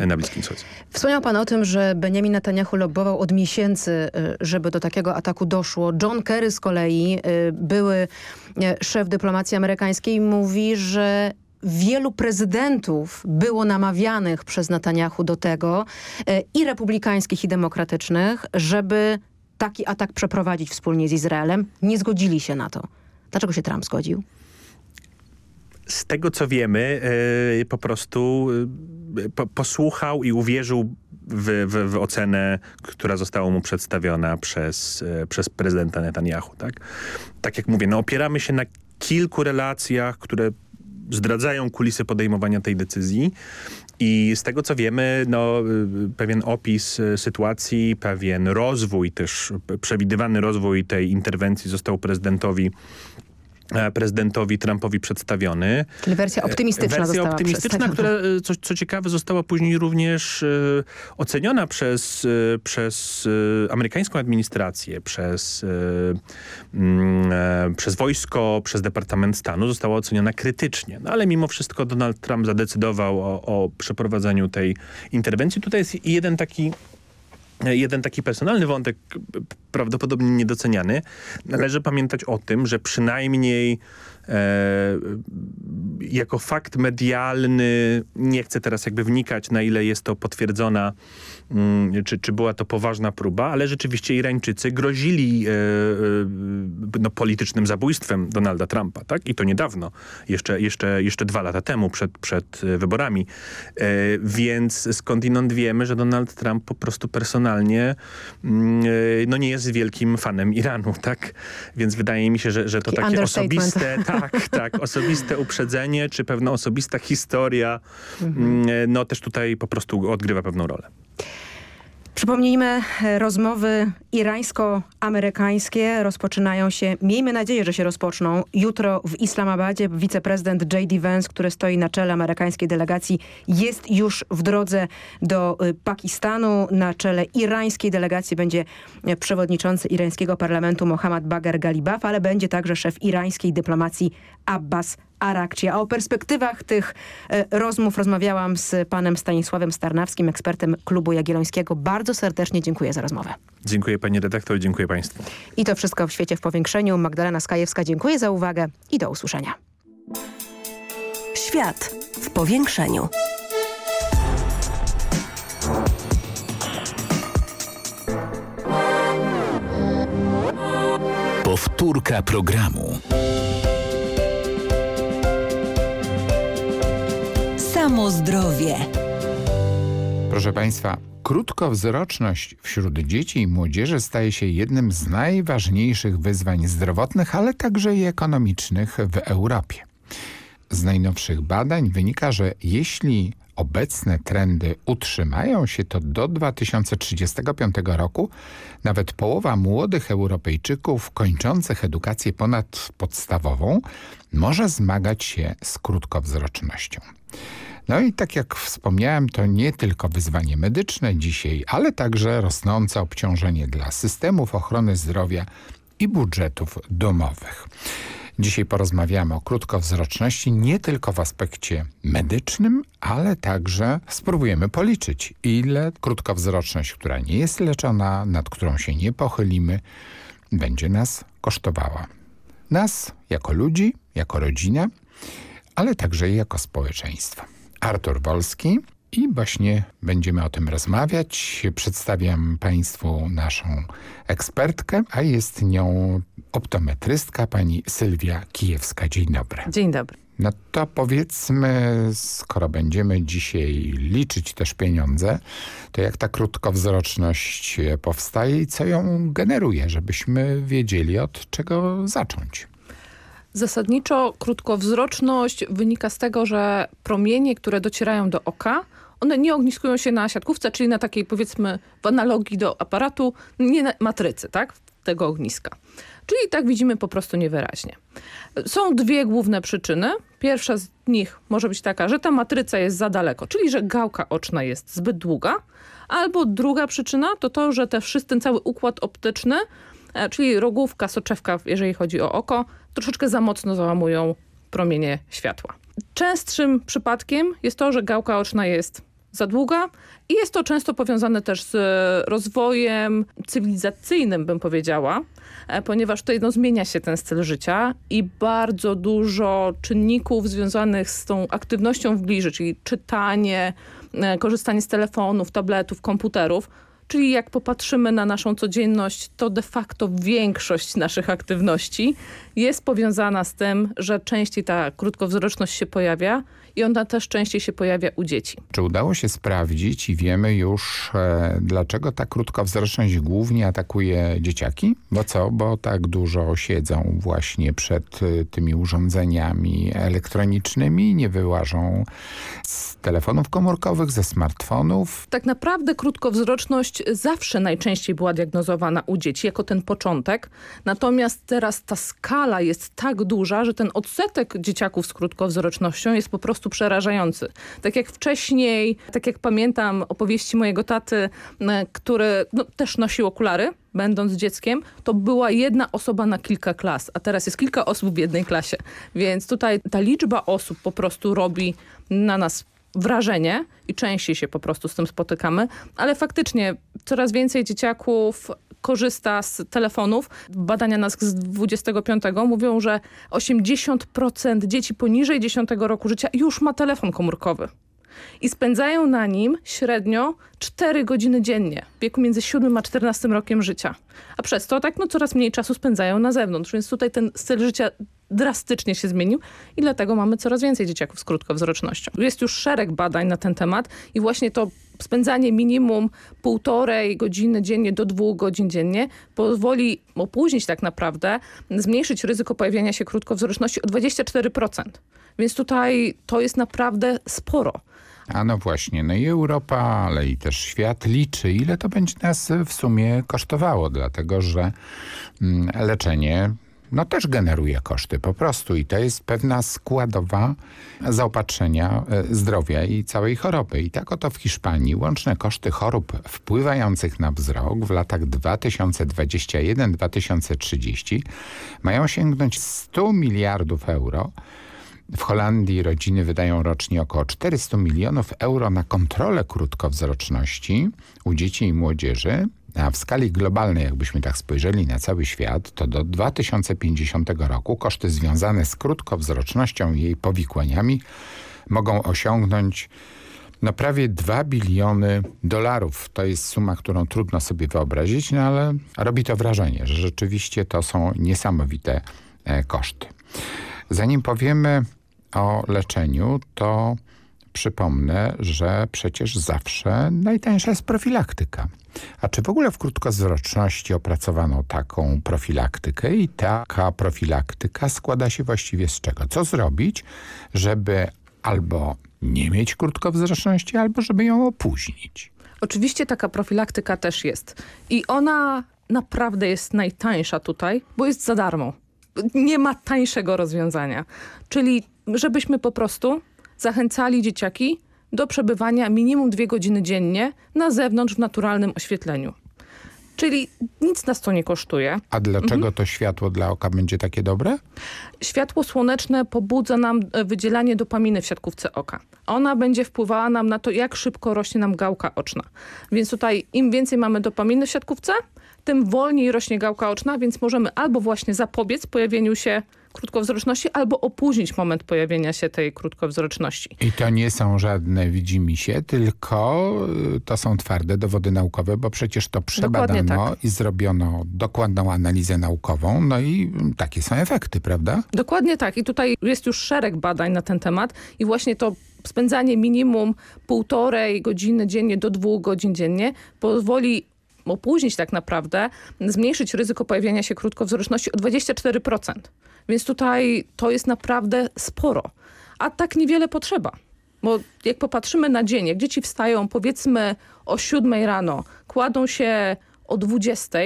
na Bliskim Wschodzie. Wspomniał pan o tym, że Benjamin Netanyahu lobbował od miesięcy, y, żeby do takiego ataku doszło. John Kerry z kolei, y, były y, szef dyplomacji amerykańskiej, mówi, że wielu prezydentów było namawianych przez Netanyahu do tego, i republikańskich, i demokratycznych, żeby taki atak przeprowadzić wspólnie z Izraelem. Nie zgodzili się na to. Dlaczego się Trump zgodził? Z tego co wiemy, yy, po prostu yy, po, posłuchał i uwierzył w, w, w, ocenę, która została mu przedstawiona przez, yy, przez prezydenta Netanyahu. Tak? tak jak mówię, no opieramy się na kilku relacjach, które zdradzają kulisy podejmowania tej decyzji. I z tego co wiemy, no, pewien opis sytuacji, pewien rozwój też, przewidywany rozwój tej interwencji został prezydentowi E, prezydentowi Trumpowi przedstawiony. Czyli wersja optymistyczna Wersja optymistyczna, która e, co, co, ciekawe została później również e, oceniona przez, e, przez e, amerykańską administrację, przez, mm, przez wojsko, przez Departament Stanu została oceniona krytycznie. No ale mimo wszystko Donald Trump zadecydował o, o przeprowadzeniu tej interwencji. Tutaj jest jeden taki jeden taki personalny wątek, prawdopodobnie niedoceniany. Należy pamiętać o tym, że przynajmniej jako fakt medialny, nie chcę teraz jakby wnikać na ile jest to potwierdzona Mm, czy, czy była to poważna próba, ale rzeczywiście Irańczycy grozili e, e, no, politycznym zabójstwem Donalda Trumpa, tak? I to niedawno, jeszcze, jeszcze, jeszcze dwa lata temu, przed, przed wyborami. E, więc skądinąd wiemy, że Donald Trump po prostu personalnie mm, no, nie jest wielkim fanem Iranu, tak? Więc wydaje mi się, że, że to takie osobiste, tak, tak, osobiste uprzedzenie, czy pewna osobista historia, mhm. Mm, no też tutaj po prostu odgrywa pewną rolę. Przypomnijmy, e, rozmowy irańsko-amerykańskie rozpoczynają się, miejmy nadzieję, że się rozpoczną, jutro w Islamabadzie. Wiceprezydent J.D. Vance, który stoi na czele amerykańskiej delegacji, jest już w drodze do e, Pakistanu. Na czele irańskiej delegacji będzie e, przewodniczący irańskiego parlamentu Mohammad Bagher Galibaf, ale będzie także szef irańskiej dyplomacji Abbas Arakci. A o perspektywach tych e, rozmów rozmawiałam z panem Stanisławem Starnawskim, ekspertem Klubu Jagiellońskiego. Bardzo serdecznie dziękuję za rozmowę. Dziękuję pani redaktor, dziękuję państwu. I to wszystko w Świecie w Powiększeniu. Magdalena Skajewska, dziękuję za uwagę i do usłyszenia. Świat w Powiększeniu. Powtórka programu. Samo zdrowie. Proszę Państwa, krótkowzroczność wśród dzieci i młodzieży staje się jednym z najważniejszych wyzwań zdrowotnych, ale także i ekonomicznych w Europie. Z najnowszych badań wynika, że jeśli obecne trendy utrzymają się, to do 2035 roku nawet połowa młodych Europejczyków kończących edukację ponadpodstawową może zmagać się z krótkowzrocznością. No i tak jak wspomniałem, to nie tylko wyzwanie medyczne dzisiaj, ale także rosnące obciążenie dla systemów ochrony zdrowia i budżetów domowych. Dzisiaj porozmawiamy o krótkowzroczności nie tylko w aspekcie medycznym, ale także spróbujemy policzyć, ile krótkowzroczność, która nie jest leczona, nad którą się nie pochylimy, będzie nas kosztowała. Nas jako ludzi, jako rodzina, ale także jako społeczeństwo. Artur Wolski i właśnie będziemy o tym rozmawiać. Przedstawiam Państwu naszą ekspertkę, a jest nią optometrystka pani Sylwia Kijewska. Dzień dobry. Dzień dobry. No to powiedzmy, skoro będziemy dzisiaj liczyć też pieniądze, to jak ta krótkowzroczność powstaje i co ją generuje, żebyśmy wiedzieli od czego zacząć. Zasadniczo krótkowzroczność wynika z tego, że promienie, które docierają do oka, one nie ogniskują się na siatkówce, czyli na takiej powiedzmy w analogii do aparatu, nie na matrycy, tak? Tego ogniska. Czyli tak widzimy po prostu niewyraźnie. Są dwie główne przyczyny. Pierwsza z nich może być taka, że ta matryca jest za daleko, czyli że gałka oczna jest zbyt długa. Albo druga przyczyna to to, że te wszyscy, ten cały układ optyczny, e, czyli rogówka, soczewka, jeżeli chodzi o oko, troszeczkę za mocno załamują promienie światła. Częstszym przypadkiem jest to, że gałka oczna jest za długa i jest to często powiązane też z rozwojem cywilizacyjnym, bym powiedziała, e, ponieważ tutaj no, zmienia się ten styl życia i bardzo dużo czynników związanych z tą aktywnością w bliży, czyli czytanie, e, korzystanie z telefonów, tabletów, komputerów, Czyli jak popatrzymy na naszą codzienność, to de facto większość naszych aktywności jest powiązana z tym, że częściej ta krótkowzroczność się pojawia i ona też częściej się pojawia u dzieci. Czy udało się sprawdzić i wiemy już, e, dlaczego ta krótkowzroczność głównie atakuje dzieciaki? Bo co? Bo tak dużo siedzą właśnie przed e, tymi urządzeniami elektronicznymi, nie wyłażą z telefonów komórkowych, ze smartfonów. Tak naprawdę krótkowzroczność zawsze najczęściej była diagnozowana u dzieci jako ten początek. Natomiast teraz ta skala jest tak duża, że ten odsetek dzieciaków z krótkowzrocznością jest po prostu przerażający. Tak jak wcześniej, tak jak pamiętam opowieści mojego taty, który no, też nosił okulary, będąc dzieckiem, to była jedna osoba na kilka klas, a teraz jest kilka osób w jednej klasie. Więc tutaj ta liczba osób po prostu robi na nas wrażenie i częściej się po prostu z tym spotykamy, ale faktycznie coraz więcej dzieciaków korzysta z telefonów. Badania nas z 25 mówią, że 80% dzieci poniżej 10 roku życia już ma telefon komórkowy i spędzają na nim średnio 4 godziny dziennie w wieku między 7 a 14 rokiem życia. A przez to tak no, coraz mniej czasu spędzają na zewnątrz, więc tutaj ten styl życia drastycznie się zmienił i dlatego mamy coraz więcej dzieciaków z krótkowzrocznością. Jest już szereg badań na ten temat i właśnie to spędzanie minimum półtorej godziny dziennie do dwóch godzin dziennie pozwoli opóźnić tak naprawdę, zmniejszyć ryzyko pojawienia się krótkowzroczności o 24%. Więc tutaj to jest naprawdę sporo. A no właśnie, no i Europa, ale i też świat liczy, ile to będzie nas w sumie kosztowało, dlatego że mm, leczenie no też generuje koszty po prostu i to jest pewna składowa zaopatrzenia e, zdrowia i całej choroby. I tak oto w Hiszpanii łączne koszty chorób wpływających na wzrok w latach 2021-2030 mają sięgnąć 100 miliardów euro, w Holandii rodziny wydają rocznie około 400 milionów euro na kontrolę krótkowzroczności u dzieci i młodzieży, a w skali globalnej, jakbyśmy tak spojrzeli na cały świat, to do 2050 roku koszty związane z krótkowzrocznością i jej powikłaniami mogą osiągnąć no prawie 2 biliony dolarów. To jest suma, którą trudno sobie wyobrazić, no ale robi to wrażenie, że rzeczywiście to są niesamowite e, koszty. Zanim powiemy o leczeniu, to przypomnę, że przecież zawsze najtańsza jest profilaktyka. A czy w ogóle w krótkowzroczności opracowano taką profilaktykę i taka profilaktyka składa się właściwie z czego? Co zrobić, żeby albo nie mieć krótkowzroczności, albo żeby ją opóźnić? Oczywiście taka profilaktyka też jest. I ona naprawdę jest najtańsza tutaj, bo jest za darmo. Nie ma tańszego rozwiązania. Czyli żebyśmy po prostu zachęcali dzieciaki do przebywania minimum dwie godziny dziennie na zewnątrz w naturalnym oświetleniu. Czyli nic nas to nie kosztuje. A dlaczego mhm. to światło dla oka będzie takie dobre? Światło słoneczne pobudza nam e, wydzielanie dopaminy w siatkówce oka. Ona będzie wpływała nam na to, jak szybko rośnie nam gałka oczna. Więc tutaj im więcej mamy dopaminy w siatkówce, tym wolniej rośnie gałka oczna, więc możemy albo właśnie zapobiec pojawieniu się krótkowzroczności albo opóźnić moment pojawienia się tej krótkowzroczności. I to nie są żadne widzimisię, tylko y, to są twarde dowody naukowe, bo przecież to przebadano tak. i zrobiono dokładną analizę naukową, no i takie są efekty, prawda? Dokładnie tak i tutaj jest już szereg badań na ten temat i właśnie to spędzanie minimum półtorej godziny dziennie do dwóch godzin dziennie pozwoli opóźnić tak naprawdę, zmniejszyć ryzyko pojawienia się krótkowzroczności o 24%. Więc tutaj to jest naprawdę sporo. A tak niewiele potrzeba. Bo jak popatrzymy na dzień, jak dzieci wstają powiedzmy o 7 rano, kładą się o 20,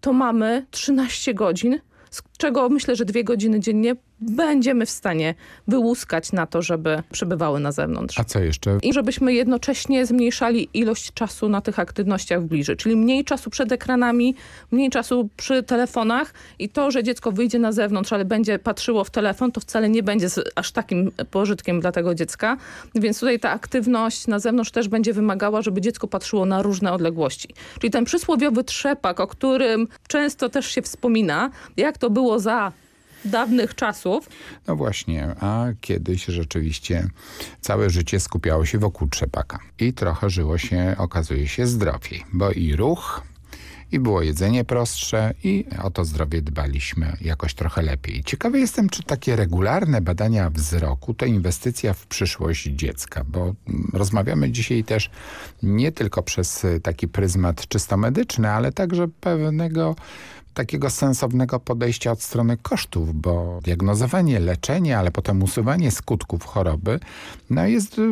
to mamy 13 godzin, z czego myślę, że dwie godziny dziennie będziemy w stanie wyłuskać na to, żeby przebywały na zewnątrz. A co jeszcze? I żebyśmy jednocześnie zmniejszali ilość czasu na tych aktywnościach w bliżej, czyli mniej czasu przed ekranami, mniej czasu przy telefonach i to, że dziecko wyjdzie na zewnątrz, ale będzie patrzyło w telefon, to wcale nie będzie aż takim pożytkiem dla tego dziecka. Więc tutaj ta aktywność na zewnątrz też będzie wymagała, żeby dziecko patrzyło na różne odległości. Czyli ten przysłowiowy trzepak, o którym często też się wspomina, jak to było za dawnych czasów. No właśnie, a kiedyś rzeczywiście całe życie skupiało się wokół trzepaka. I trochę żyło się, okazuje się, zdrowiej, bo i ruch, i było jedzenie prostsze i o to zdrowie dbaliśmy jakoś trochę lepiej. Ciekawy jestem, czy takie regularne badania wzroku to inwestycja w przyszłość dziecka, bo rozmawiamy dzisiaj też nie tylko przez taki pryzmat czysto medyczny, ale także pewnego takiego sensownego podejścia od strony kosztów, bo diagnozowanie, leczenie, ale potem usuwanie skutków choroby no jest y,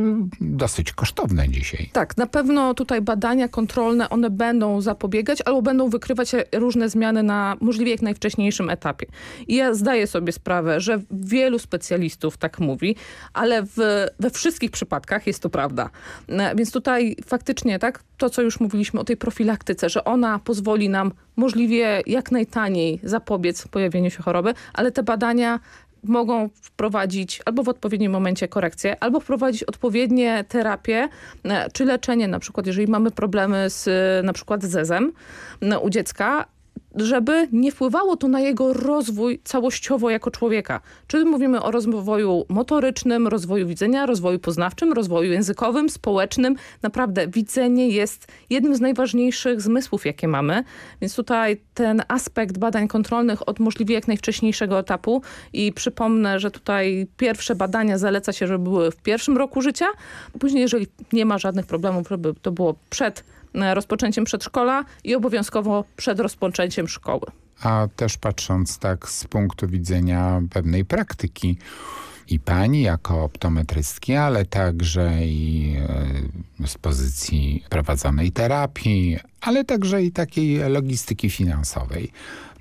dosyć kosztowne dzisiaj. Tak, na pewno tutaj badania kontrolne, one będą zapobiegać albo będą wykrywać różne zmiany na możliwie jak najwcześniejszym etapie. I ja zdaję sobie sprawę, że wielu specjalistów tak mówi, ale w, we wszystkich przypadkach jest to prawda. E, więc tutaj faktycznie tak, to co już mówiliśmy o tej profilaktyce, że ona pozwoli nam możliwie jak najtaniej zapobiec pojawieniu się choroby, ale te badania mogą wprowadzić albo w odpowiednim momencie korekcję, albo wprowadzić odpowiednie terapie e, czy leczenie, na przykład jeżeli mamy problemy z na przykład zezem e, u dziecka, żeby nie wpływało to na jego rozwój całościowo jako człowieka. Czyli mówimy o rozwoju motorycznym, rozwoju widzenia, rozwoju poznawczym, rozwoju językowym, społecznym. Naprawdę widzenie jest jednym z najważniejszych zmysłów, jakie mamy. Więc tutaj ten aspekt badań kontrolnych od możliwie jak najwcześniejszego etapu i przypomnę, że tutaj pierwsze badania zaleca się, żeby były w pierwszym roku życia. Później, jeżeli nie ma żadnych problemów, żeby to było przed rozpoczęciem przedszkola i obowiązkowo przed rozpoczęciem szkoły. A też patrząc tak z punktu widzenia pewnej praktyki, i pani jako optometrystki, ale także i e, z pozycji prowadzonej terapii, ale także i takiej logistyki finansowej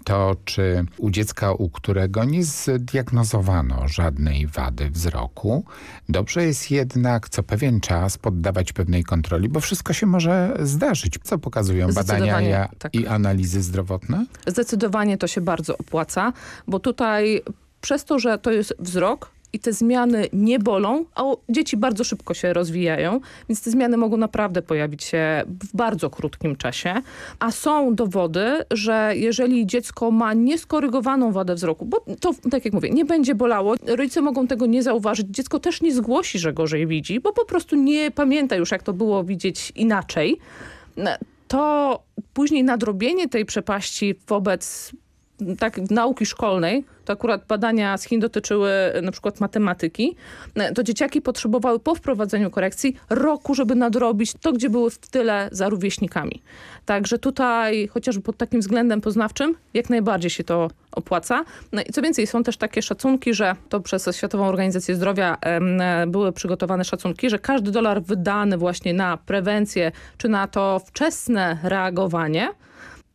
to, czy u dziecka, u którego nie zdiagnozowano żadnej wady wzroku, dobrze jest jednak co pewien czas poddawać pewnej kontroli, bo wszystko się może zdarzyć. Co pokazują badania tak. i analizy zdrowotne? Zdecydowanie to się bardzo opłaca, bo tutaj przez to, że to jest wzrok, i te zmiany nie bolą, a dzieci bardzo szybko się rozwijają, więc te zmiany mogą naprawdę pojawić się w bardzo krótkim czasie. A są dowody, że jeżeli dziecko ma nieskorygowaną wadę wzroku, bo to, tak jak mówię, nie będzie bolało, rodzice mogą tego nie zauważyć, dziecko też nie zgłosi, że gorzej widzi, bo po prostu nie pamięta już, jak to było widzieć inaczej, to później nadrobienie tej przepaści wobec tak, nauki szkolnej, to akurat badania z Chin dotyczyły e, na przykład matematyki, e, to dzieciaki potrzebowały po wprowadzeniu korekcji roku, żeby nadrobić to, gdzie były w tyle za rówieśnikami. Także tutaj chociażby pod takim względem poznawczym jak najbardziej się to opłaca. No i co więcej, są też takie szacunki, że to przez Światową Organizację Zdrowia e, były przygotowane szacunki, że każdy dolar wydany właśnie na prewencję, czy na to wczesne reagowanie,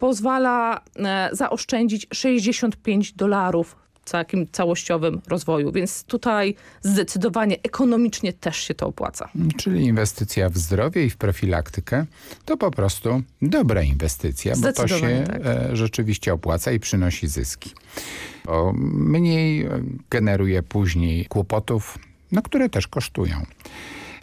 pozwala e, zaoszczędzić 65 dolarów w takim całościowym rozwoju, więc tutaj zdecydowanie ekonomicznie też się to opłaca. Czyli inwestycja w zdrowie i w profilaktykę to po prostu dobra inwestycja, bo to się tak. E, rzeczywiście opłaca i przynosi zyski. Bo mniej generuje później kłopotów, no, które też kosztują.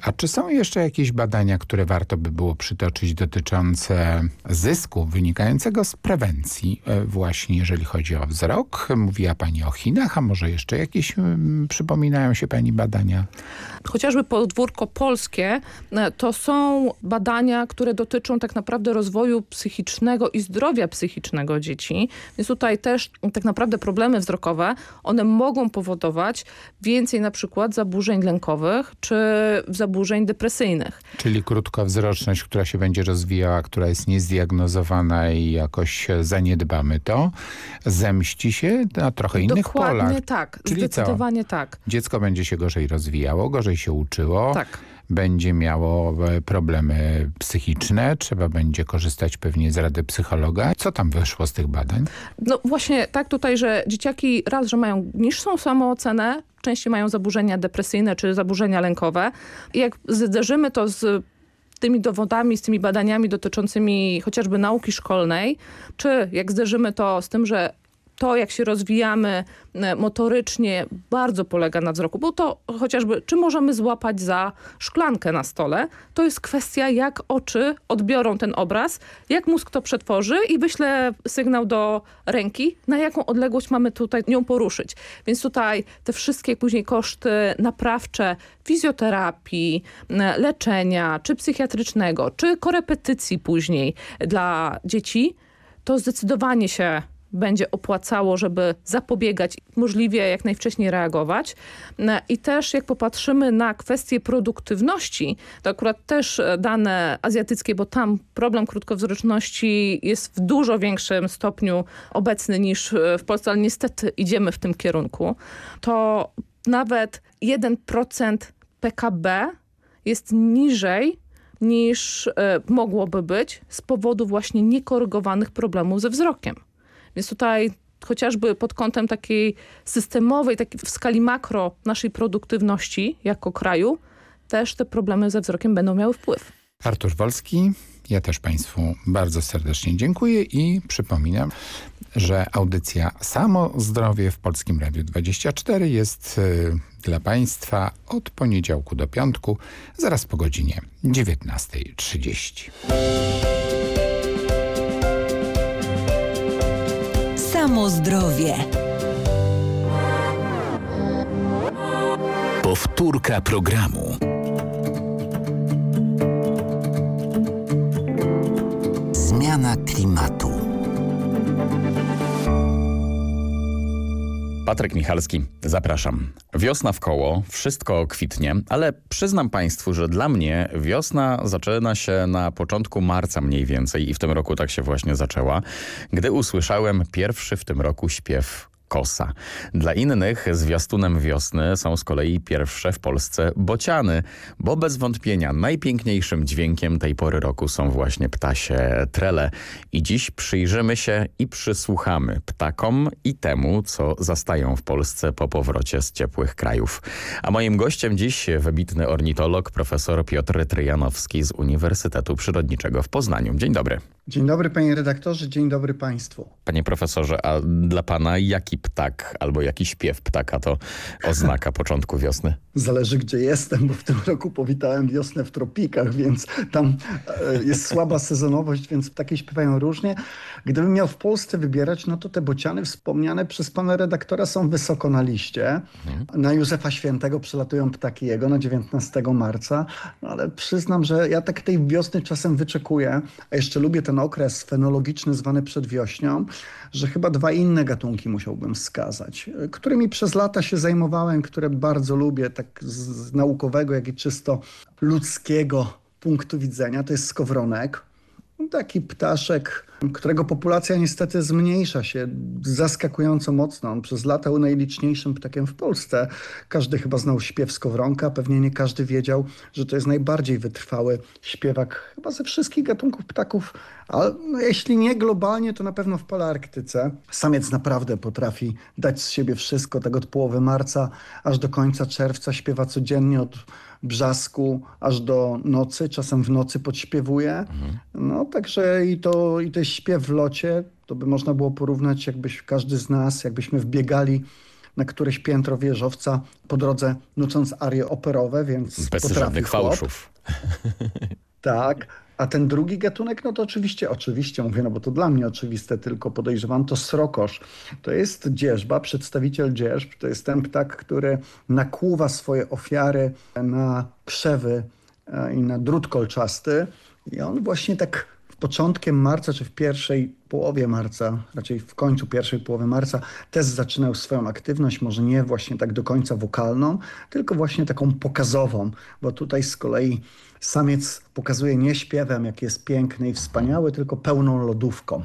A czy są jeszcze jakieś badania, które warto by było przytoczyć dotyczące zysku wynikającego z prewencji e, właśnie jeżeli chodzi o wzrok? Mówiła Pani o Chinach, a może jeszcze jakieś przypominają się Pani badania? Chociażby podwórko polskie e, to są badania, które dotyczą tak naprawdę rozwoju psychicznego i zdrowia psychicznego dzieci. Więc tutaj też tak naprawdę problemy wzrokowe, one mogą powodować więcej na przykład zaburzeń lękowych czy zaburzeń zaburzeń depresyjnych. Czyli krótkowzroczność, która się będzie rozwijała, która jest niezdiagnozowana i jakoś zaniedbamy to, zemści się na trochę innych Dokładnie polach. tak, Czyli zdecydowanie co? tak. Dziecko będzie się gorzej rozwijało, gorzej się uczyło. Tak będzie miało e, problemy psychiczne, trzeba będzie korzystać pewnie z rady psychologa. Co tam wyszło z tych badań? No właśnie tak tutaj, że dzieciaki raz, że mają niższą samoocenę, częściej mają zaburzenia depresyjne czy zaburzenia lękowe. I jak zderzymy to z tymi dowodami, z tymi badaniami dotyczącymi chociażby nauki szkolnej, czy jak zderzymy to z tym, że to, jak się rozwijamy e, motorycznie, bardzo polega na wzroku, bo to chociażby, czy możemy złapać za szklankę na stole, to jest kwestia, jak oczy odbiorą ten obraz, jak mózg to przetworzy i wyśle sygnał do ręki, na jaką odległość mamy tutaj nią poruszyć. Więc tutaj te wszystkie później koszty naprawcze fizjoterapii, leczenia, czy psychiatrycznego, czy korepetycji później dla dzieci, to zdecydowanie się będzie opłacało, żeby zapobiegać, możliwie jak najwcześniej reagować. No I też jak popatrzymy na kwestię produktywności, to akurat też e, dane azjatyckie, bo tam problem krótkowzroczności jest w dużo większym stopniu obecny niż e, w Polsce, ale niestety idziemy w tym kierunku, to nawet 1% PKB jest niżej niż y, mogłoby być z powodu właśnie niekorygowanych problemów ze wzrokiem. Więc tutaj chociażby pod kątem takiej systemowej, takiej w skali makro naszej produktywności jako kraju, też te problemy ze wzrokiem będą miały wpływ. Artur Wolski, ja też Państwu bardzo serdecznie dziękuję i przypominam, że audycja Samo Zdrowie w Polskim Radiu 24 jest y, dla Państwa od poniedziałku do piątku, zaraz po godzinie 19.30. Samo zdrowie. Powtórka programu. Zmiana klimatu. Patryk Michalski, zapraszam. Wiosna w koło, wszystko kwitnie, ale przyznam Państwu, że dla mnie wiosna zaczyna się na początku marca mniej więcej i w tym roku tak się właśnie zaczęła, gdy usłyszałem pierwszy w tym roku śpiew kosa. Dla innych zwiastunem wiosny są z kolei pierwsze w Polsce bociany, bo bez wątpienia najpiękniejszym dźwiękiem tej pory roku są właśnie ptasie trele. I dziś przyjrzymy się i przysłuchamy ptakom i temu, co zastają w Polsce po powrocie z ciepłych krajów. A moim gościem dziś wybitny ornitolog profesor Piotr Tryjanowski z Uniwersytetu Przyrodniczego w Poznaniu. Dzień dobry. Dzień dobry panie redaktorze, dzień dobry państwu. Panie profesorze, a dla pana jaki ptak albo jaki śpiew ptaka to oznaka początku wiosny? Zależy gdzie jestem, bo w tym roku powitałem wiosnę w tropikach, więc tam e, jest słaba sezonowość, więc ptaki śpiewają różnie. Gdybym miał w Polsce wybierać, no to te bociany wspomniane przez pana redaktora są wysoko na liście. Mhm. Na Józefa Świętego przylatują ptaki jego na 19 marca, no ale przyznam, że ja tak tej wiosny czasem wyczekuję, a jeszcze lubię ten okres fenologiczny zwany przedwiośnią, że chyba dwa inne gatunki musiałbym wskazać, którymi przez lata się zajmowałem, które bardzo lubię, tak z naukowego, jak i czysto ludzkiego punktu widzenia. To jest skowronek, taki ptaszek, którego populacja niestety zmniejsza się zaskakująco mocno. On przez lata był najliczniejszym ptakiem w Polsce. Każdy chyba znał śpiew skowronka, pewnie nie każdy wiedział, że to jest najbardziej wytrwały śpiewak chyba ze wszystkich gatunków ptaków, ale no, jeśli nie globalnie, to na pewno w Polarktyce. Samiec naprawdę potrafi dać z siebie wszystko, tak od połowy marca aż do końca czerwca śpiewa codziennie od brzasku aż do nocy, czasem w nocy podśpiewuje. Mhm. No także i to, i jest śpiew w locie, to by można było porównać jakbyś każdy z nas, jakbyśmy wbiegali na któreś piętro wieżowca po drodze nucąc arie operowe, więc Bez żadnych chłop. fałszów. Tak, a ten drugi gatunek, no to oczywiście, oczywiście mówię, no bo to dla mnie oczywiste, tylko podejrzewam, to srokosz. To jest dzierżba, przedstawiciel dzierżb, to jest ten ptak, który nakłuwa swoje ofiary na krzewy e, i na drut kolczasty i on właśnie tak w początkiem marca, czy w pierwszej połowie marca, raczej w końcu pierwszej połowy marca też zaczynał swoją aktywność, może nie właśnie tak do końca wokalną, tylko właśnie taką pokazową, bo tutaj z kolei samiec pokazuje nie śpiewem, jak jest piękny i wspaniały, tylko pełną lodówką.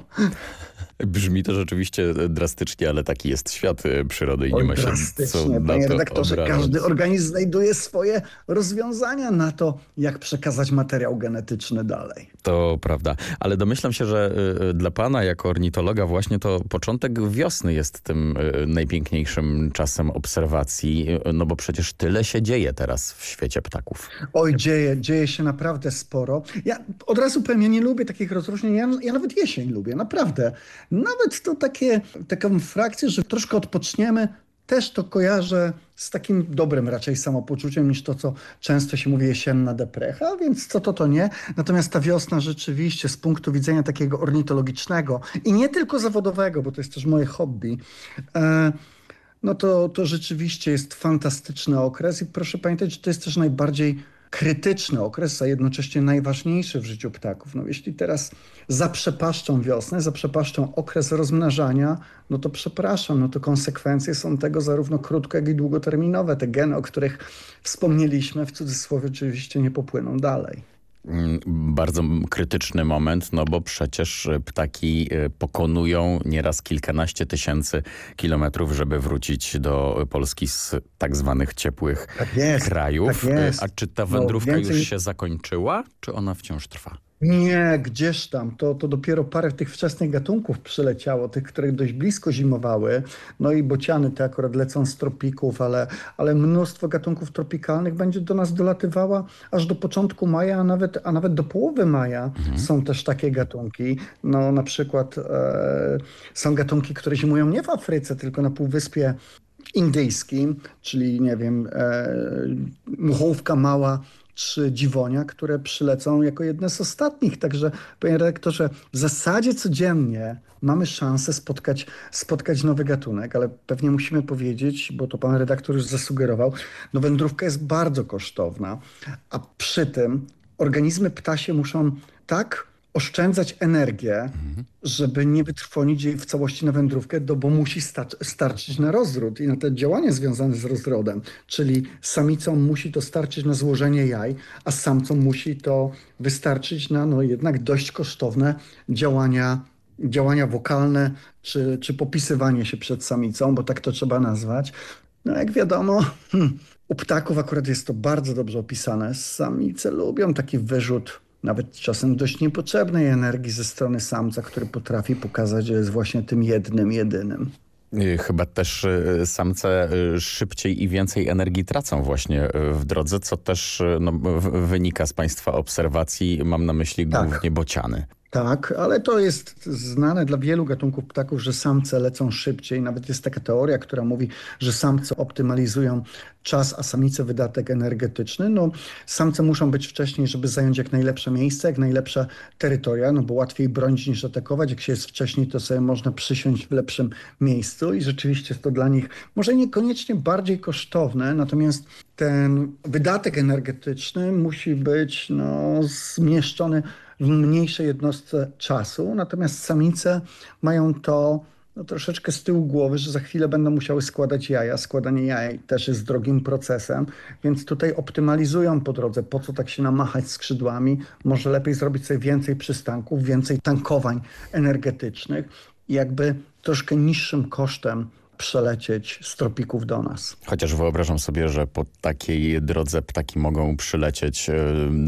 Brzmi to rzeczywiście drastycznie, ale taki jest świat e, przyrody i nie Oj, ma się co na Panie to redaktorze, obrażać. każdy organizm znajduje swoje rozwiązania na to, jak przekazać materiał genetyczny dalej. To prawda, ale domyślam się, że y, y, dla pana jako ornitologa właśnie to początek wiosny jest tym najpiękniejszym czasem obserwacji, no bo przecież tyle się dzieje teraz w świecie ptaków. Oj, dzieje, dzieje się naprawdę sporo. Ja od razu powiem, ja nie lubię takich rozróżnień, ja, ja nawet jesień lubię, naprawdę. Nawet to takie, taką frakcję, że troszkę odpoczniemy, też to kojarzę z takim dobrym raczej samopoczuciem niż to, co często się mówi jesienna deprecha, więc co to, to nie. Natomiast ta wiosna rzeczywiście z punktu widzenia takiego ornitologicznego i nie tylko zawodowego, bo to jest też moje hobby, e, no to, to rzeczywiście jest fantastyczny okres i proszę pamiętać, że to jest też najbardziej krytyczny okres, a jednocześnie najważniejszy w życiu ptaków. No, jeśli teraz zaprzepaszczą wiosnę, zaprzepaszczą okres rozmnażania, no to przepraszam, no to konsekwencje są tego zarówno krótko, jak i długoterminowe. Te geny, o których wspomnieliśmy, w cudzysłowie oczywiście nie popłyną dalej. Mm, Bardzo krytyczny moment, no bo przecież y, ptaki y, pokonują nieraz kilkanaście tysięcy kilometrów, żeby wrócić do Polski z tak zwanych ciepłych Tak jest, krajów. tak jest. A czy ta No, wędrówka więcej- już się zakończyła, czy ona wciąż trwa? Nie, gdzież tam. To, to dopiero parę tych wczesnych gatunków przyleciało, tych, które dość blisko zimowały. No i bociany te akurat lecą z tropików, ale, ale mnóstwo gatunków tropikalnych będzie do nas dolatywała aż do początku maja, a nawet, a nawet do połowy maja są też takie gatunki. No na przykład e, są gatunki, które zimują nie w Afryce, tylko na Półwyspie Indyjskim, czyli nie wiem, e, muchówka mała czy dziwonia, które przylecą jako jedne z ostatnich. Także, panie redaktorze, w zasadzie codziennie mamy szansę spotkać, spotkać nowy gatunek, ale pewnie musimy powiedzieć, bo to pan redaktor już zasugerował, no wędrówka jest bardzo kosztowna, a przy tym organizmy ptasie muszą tak oszczędzać energię, żeby nie wytrwonić jej w całości na wędrówkę, no bo musi sta starczyć na rozród i na te działania związane z rozrodem. Czyli samicom musi to starczyć na złożenie jaj, a samcom musi to wystarczyć na no, jednak dość kosztowne działania, działania wokalne czy, czy popisywanie się przed samicą, bo tak to trzeba nazwać. No jak wiadomo, u ptaków akurat jest to bardzo dobrze opisane. Samice lubią taki wyrzut nawet czasem dość niepotrzebnej energii ze strony samca, który potrafi pokazać, że jest właśnie tym jednym, jedynym. Chyba też y, samce y, szybciej i więcej energii tracą właśnie y, w drodze, co też no, wynika z państwa obserwacji. Mam na myśli głównie bociany. Tak, ale to jest znane dla wielu gatunków ptaków, że samce lecą szybciej. Nawet jest taka teoria, która mówi, że samce optymalizują czas, a samice wydatek energetyczny. No, samce muszą być wcześniej, żeby zająć jak najlepsze miejsce, jak najlepsze terytoria, no bo łatwiej bronić niż atakować. Jak się jest wcześniej, to sobie można przysiąść w lepszym miejscu i rzeczywiście jest to dla nich może niekoniecznie bardziej kosztowne, natomiast ten wydatek energetyczny musi być no, zmieszczony w mniejszej jednostce czasu, natomiast samice mają to no, troszeczkę z tyłu głowy, że za chwilę będą musiały składać jaja. Składanie jaj też jest drogim procesem, więc tutaj optymalizują po drodze. Po co tak się namachać skrzydłami? Może lepiej zrobić sobie więcej przystanków, więcej tankowań energetycznych jakby troszkę niższym kosztem przelecieć z tropików do nas. Chociaż wyobrażam sobie, że po takiej drodze ptaki mogą przylecieć y,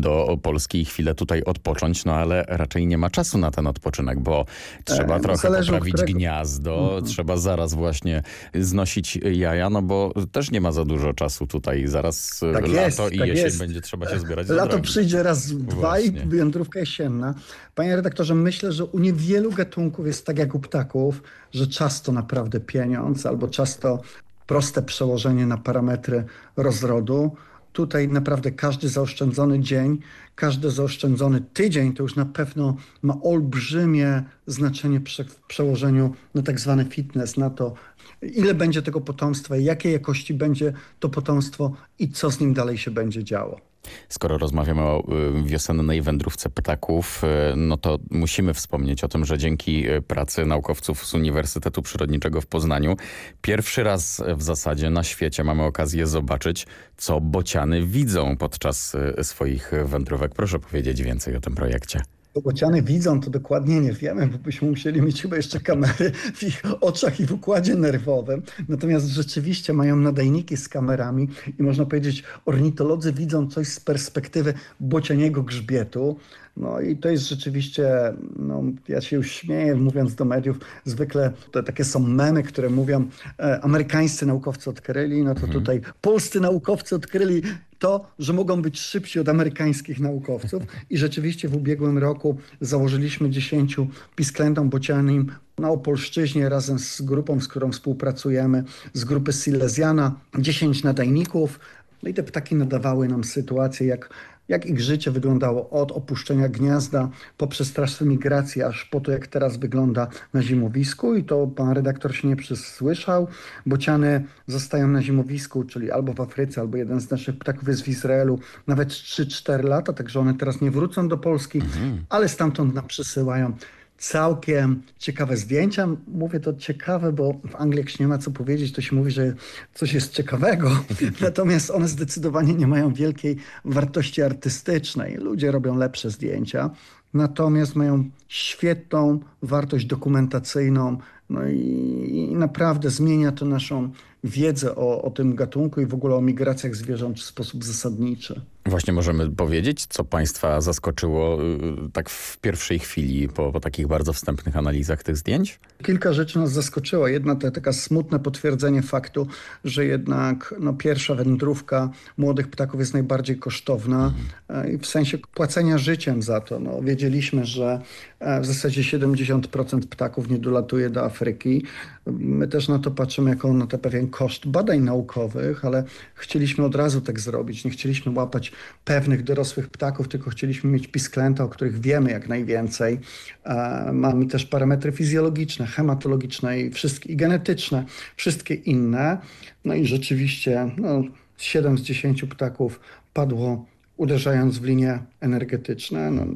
do Polski i chwilę tutaj odpocząć, no ale raczej nie ma czasu na ten odpoczynek, bo trzeba no trochę poprawić którego- gniazdo, Mhm. trzeba zaraz właśnie znosić jaja, no bo też nie ma za dużo czasu tutaj. Zaraz y, Tak lato jest, i tak jesień jest. będzie trzeba się zbierać Lato drogi. przyjdzie raz, dwa i wędrówka jesienna. Panie redaktorze, myślę, że u niewielu gatunków jest tak jak u ptaków, że czas to naprawdę pieniądz, albo czas to proste przełożenie na parametry rozrodu. Tutaj naprawdę każdy zaoszczędzony dzień, każdy zaoszczędzony tydzień to już na pewno ma olbrzymie znaczenie w przełożeniu na tak zwany fitness, na to ile będzie tego potomstwa, jakiej jakości będzie to potomstwo i co z nim dalej się będzie działo. Skoro rozmawiamy o y, wiosennej wędrówce ptaków, y, no to musimy wspomnieć o tym, że dzięki y, pracy naukowców z Uniwersytetu Przyrodniczego w Poznaniu pierwszy raz w zasadzie na świecie mamy okazję zobaczyć, co bociany widzą podczas swoich wędrówek. Proszę powiedzieć więcej o tym projekcie bociany widzą, to dokładnie nie wiemy, bo byśmy musieli mieć chyba jeszcze kamery w ich oczach i w układzie nerwowym. Natomiast rzeczywiście mają nadajniki z kamerami i można powiedzieć, ornitolodzy widzą coś z perspektywy bocianiego grzbietu. No i to jest rzeczywiście, no, ja się już śmieję mówiąc do mediów, zwykle to takie są memy, które mówią e, amerykańscy naukowcy odkryli, no to mhm. tutaj polscy naukowcy odkryli to, że mogą być szybsi od amerykańskich naukowców. I rzeczywiście w ubiegłym roku założyliśmy 10 pisklętom bocianym na Opolszczyźnie razem z grupą, z którą współpracujemy, z grupy Silesiana, 10 nadajników, no i te ptaki nadawały nam sytuację, jak jak ich życie wyglądało od opuszczenia gniazda poprzez trasę migracji, aż po to, jak teraz wygląda na zimowisku. I to pan redaktor się nie przysłyszał. Bociany zostają na zimowisku, czyli albo w Afryce, albo jeden z naszych ptaków jest w Izraelu, nawet 3-4 lata, także one teraz nie wrócą do Polski, mhm. ale stamtąd nam przysyłają całkiem ciekawe zdjęcia. Mówię to ciekawe, bo w Anglii jak nie ma co powiedzieć, to się mówi, że coś jest ciekawego. Natomiast one zdecydowanie nie mają wielkiej wartości artystycznej. Ludzie robią lepsze zdjęcia, natomiast mają świetną wartość dokumentacyjną. No i, i naprawdę zmienia to naszą wiedzę o, o tym gatunku i w ogóle o migracjach zwierząt w sposób zasadniczy. Właśnie możemy powiedzieć, co Państwa zaskoczyło y, tak w pierwszej chwili po, po, takich bardzo wstępnych analizach tych zdjęć? Kilka rzeczy nas zaskoczyło. Jedna to taka smutne potwierdzenie faktu, że jednak no, pierwsza wędrówka młodych ptaków jest najbardziej kosztowna mhm. w sensie płacenia życiem za to. No, wiedzieliśmy, że e, w zasadzie 70% ptaków nie dolatuje do Afryki. My też na to patrzymy jako na to pewien koszt badań naukowych, ale chcieliśmy od razu tak zrobić. Nie chcieliśmy łapać pewnych dorosłych ptaków, tylko chcieliśmy mieć pisklęta, o których wiemy jak najwięcej. E, mamy też parametry fizjologiczne, hematologiczne i, wszystkie, i genetyczne, wszystkie inne. No i rzeczywiście no, 7 z 10 ptaków padło uderzając w linie energetyczne. No,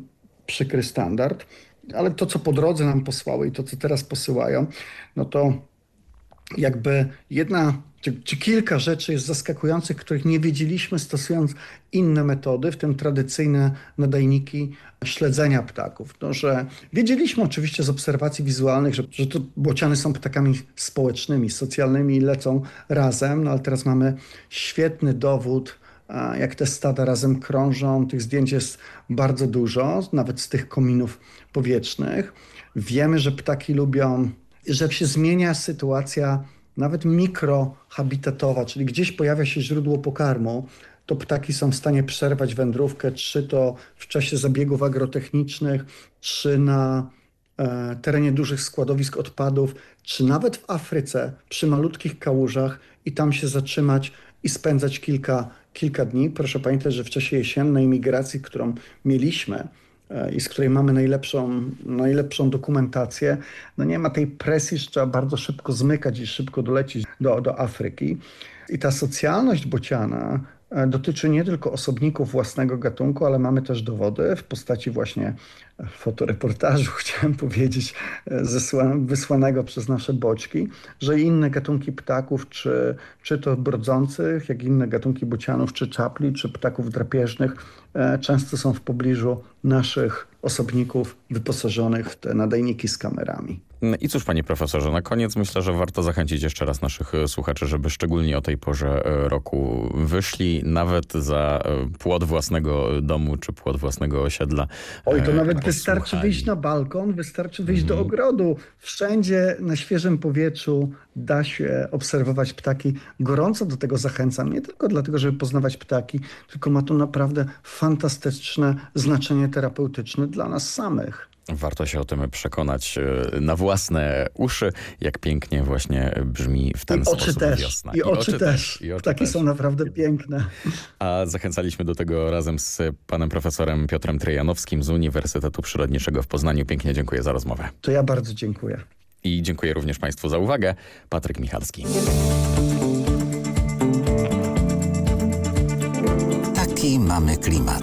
przykry standard. Ale to, co po drodze nam posłały i to, co teraz posyłają, no to jakby jedna czy, czy, kilka rzeczy jest zaskakujących, których nie wiedzieliśmy stosując inne metody, w tym tradycyjne nadajniki śledzenia ptaków. No, że wiedzieliśmy oczywiście z obserwacji wizualnych, że, że to bociany są ptakami społecznymi, socjalnymi i lecą razem, no ale teraz mamy świetny dowód, jak te stada razem krążą. Tych zdjęć jest bardzo dużo, nawet z tych kominów powietrznych. Wiemy, że ptaki lubią, że się zmienia sytuacja nawet mikrohabitatowa, czyli gdzieś pojawia się źródło pokarmu, to ptaki są w stanie przerwać wędrówkę, czy to w czasie zabiegów agrotechnicznych, czy na e, terenie dużych składowisk odpadów, czy nawet w Afryce przy malutkich kałużach i tam się zatrzymać i spędzać kilka, kilka dni. Proszę pamiętać, że w czasie jesiennej migracji, którą mieliśmy, i z której mamy najlepszą, najlepszą dokumentację, no nie ma tej presji, że trzeba bardzo szybko zmykać i szybko dolecieć do, do Afryki. I ta socjalność bociana e, dotyczy nie tylko osobników własnego gatunku, ale mamy też dowody w postaci właśnie fotoreportażu, chciałem powiedzieć, wysłanego przez nasze boczki, że inne gatunki ptaków, czy, czy to brodzących, jak inne gatunki bocianów, czy czapli, czy ptaków drapieżnych, e, często są w pobliżu naszych osobników wyposażonych w te nadajniki z kamerami. No I cóż, panie profesorze, na koniec myślę, że warto zachęcić jeszcze raz naszych e, słuchaczy, żeby szczególnie o tej porze e, roku wyszli, nawet za płot własnego domu, czy płot własnego osiedla. Oj, to nawet Wystarczy wyjść na balkon, wystarczy wyjść do mhm. ogrodu. Wszędzie na świeżym powietrzu da się obserwować ptaki. Gorąco do tego zachęcam, nie tylko dlatego, żeby poznawać ptaki, tylko ma to naprawdę fantastyczne znaczenie terapeutyczne dla nas samych. Warto się o tym przekonać e, na własne uszy, jak pięknie właśnie brzmi w ten I sposób oczy też. wiosna. I, I oczy, oczy też. I oczy Ptaki też. są naprawdę piękne. A zachęcaliśmy do tego razem z panem profesorem Piotrem Trejanowskim z Uniwersytetu Przyrodniczego w Poznaniu. Pięknie dziękuję za rozmowę. To ja bardzo dziękuję. I dziękuję również państwu za uwagę. Patryk Michalski. Takie Taki mamy klimat.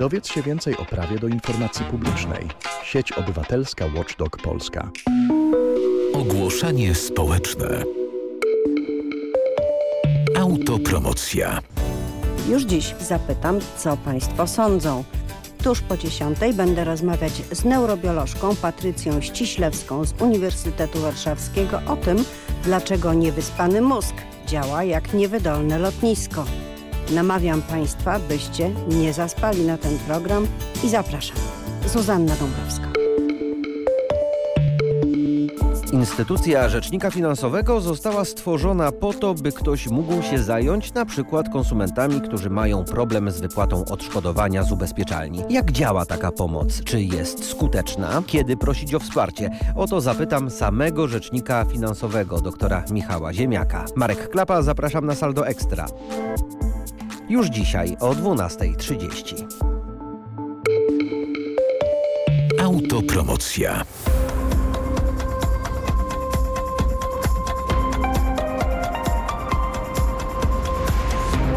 Dowiedz się więcej o prawie do informacji publicznej. Sieć Obywatelska Watchdog Polska. Ogłoszenie społeczne. Autopromocja. Już dziś zapytam, co Państwo sądzą. Tuż po dziesiątej będę rozmawiać z neurobiolożką Patrycją Ściślewską z Uniwersytetu Warszawskiego o tym, dlaczego niewyspany mózg działa jak niewydolne lotnisko. Namawiam Państwa, byście nie zaspali na ten program i zapraszam. Zuzanna Dąbrowska. Instytucja Rzecznika Finansowego została stworzona po to, by ktoś mógł się zająć na przykład konsumentami, którzy mają problem z wypłatą odszkodowania z ubezpieczalni. Jak działa taka pomoc? Czy jest skuteczna? Kiedy prosić o wsparcie? O to zapytam samego Rzecznika Finansowego, doktora Michała Ziemiaka. Marek Klapa, zapraszam na Saldo Ekstra. Już dzisiaj o 12.30. Autopromocja.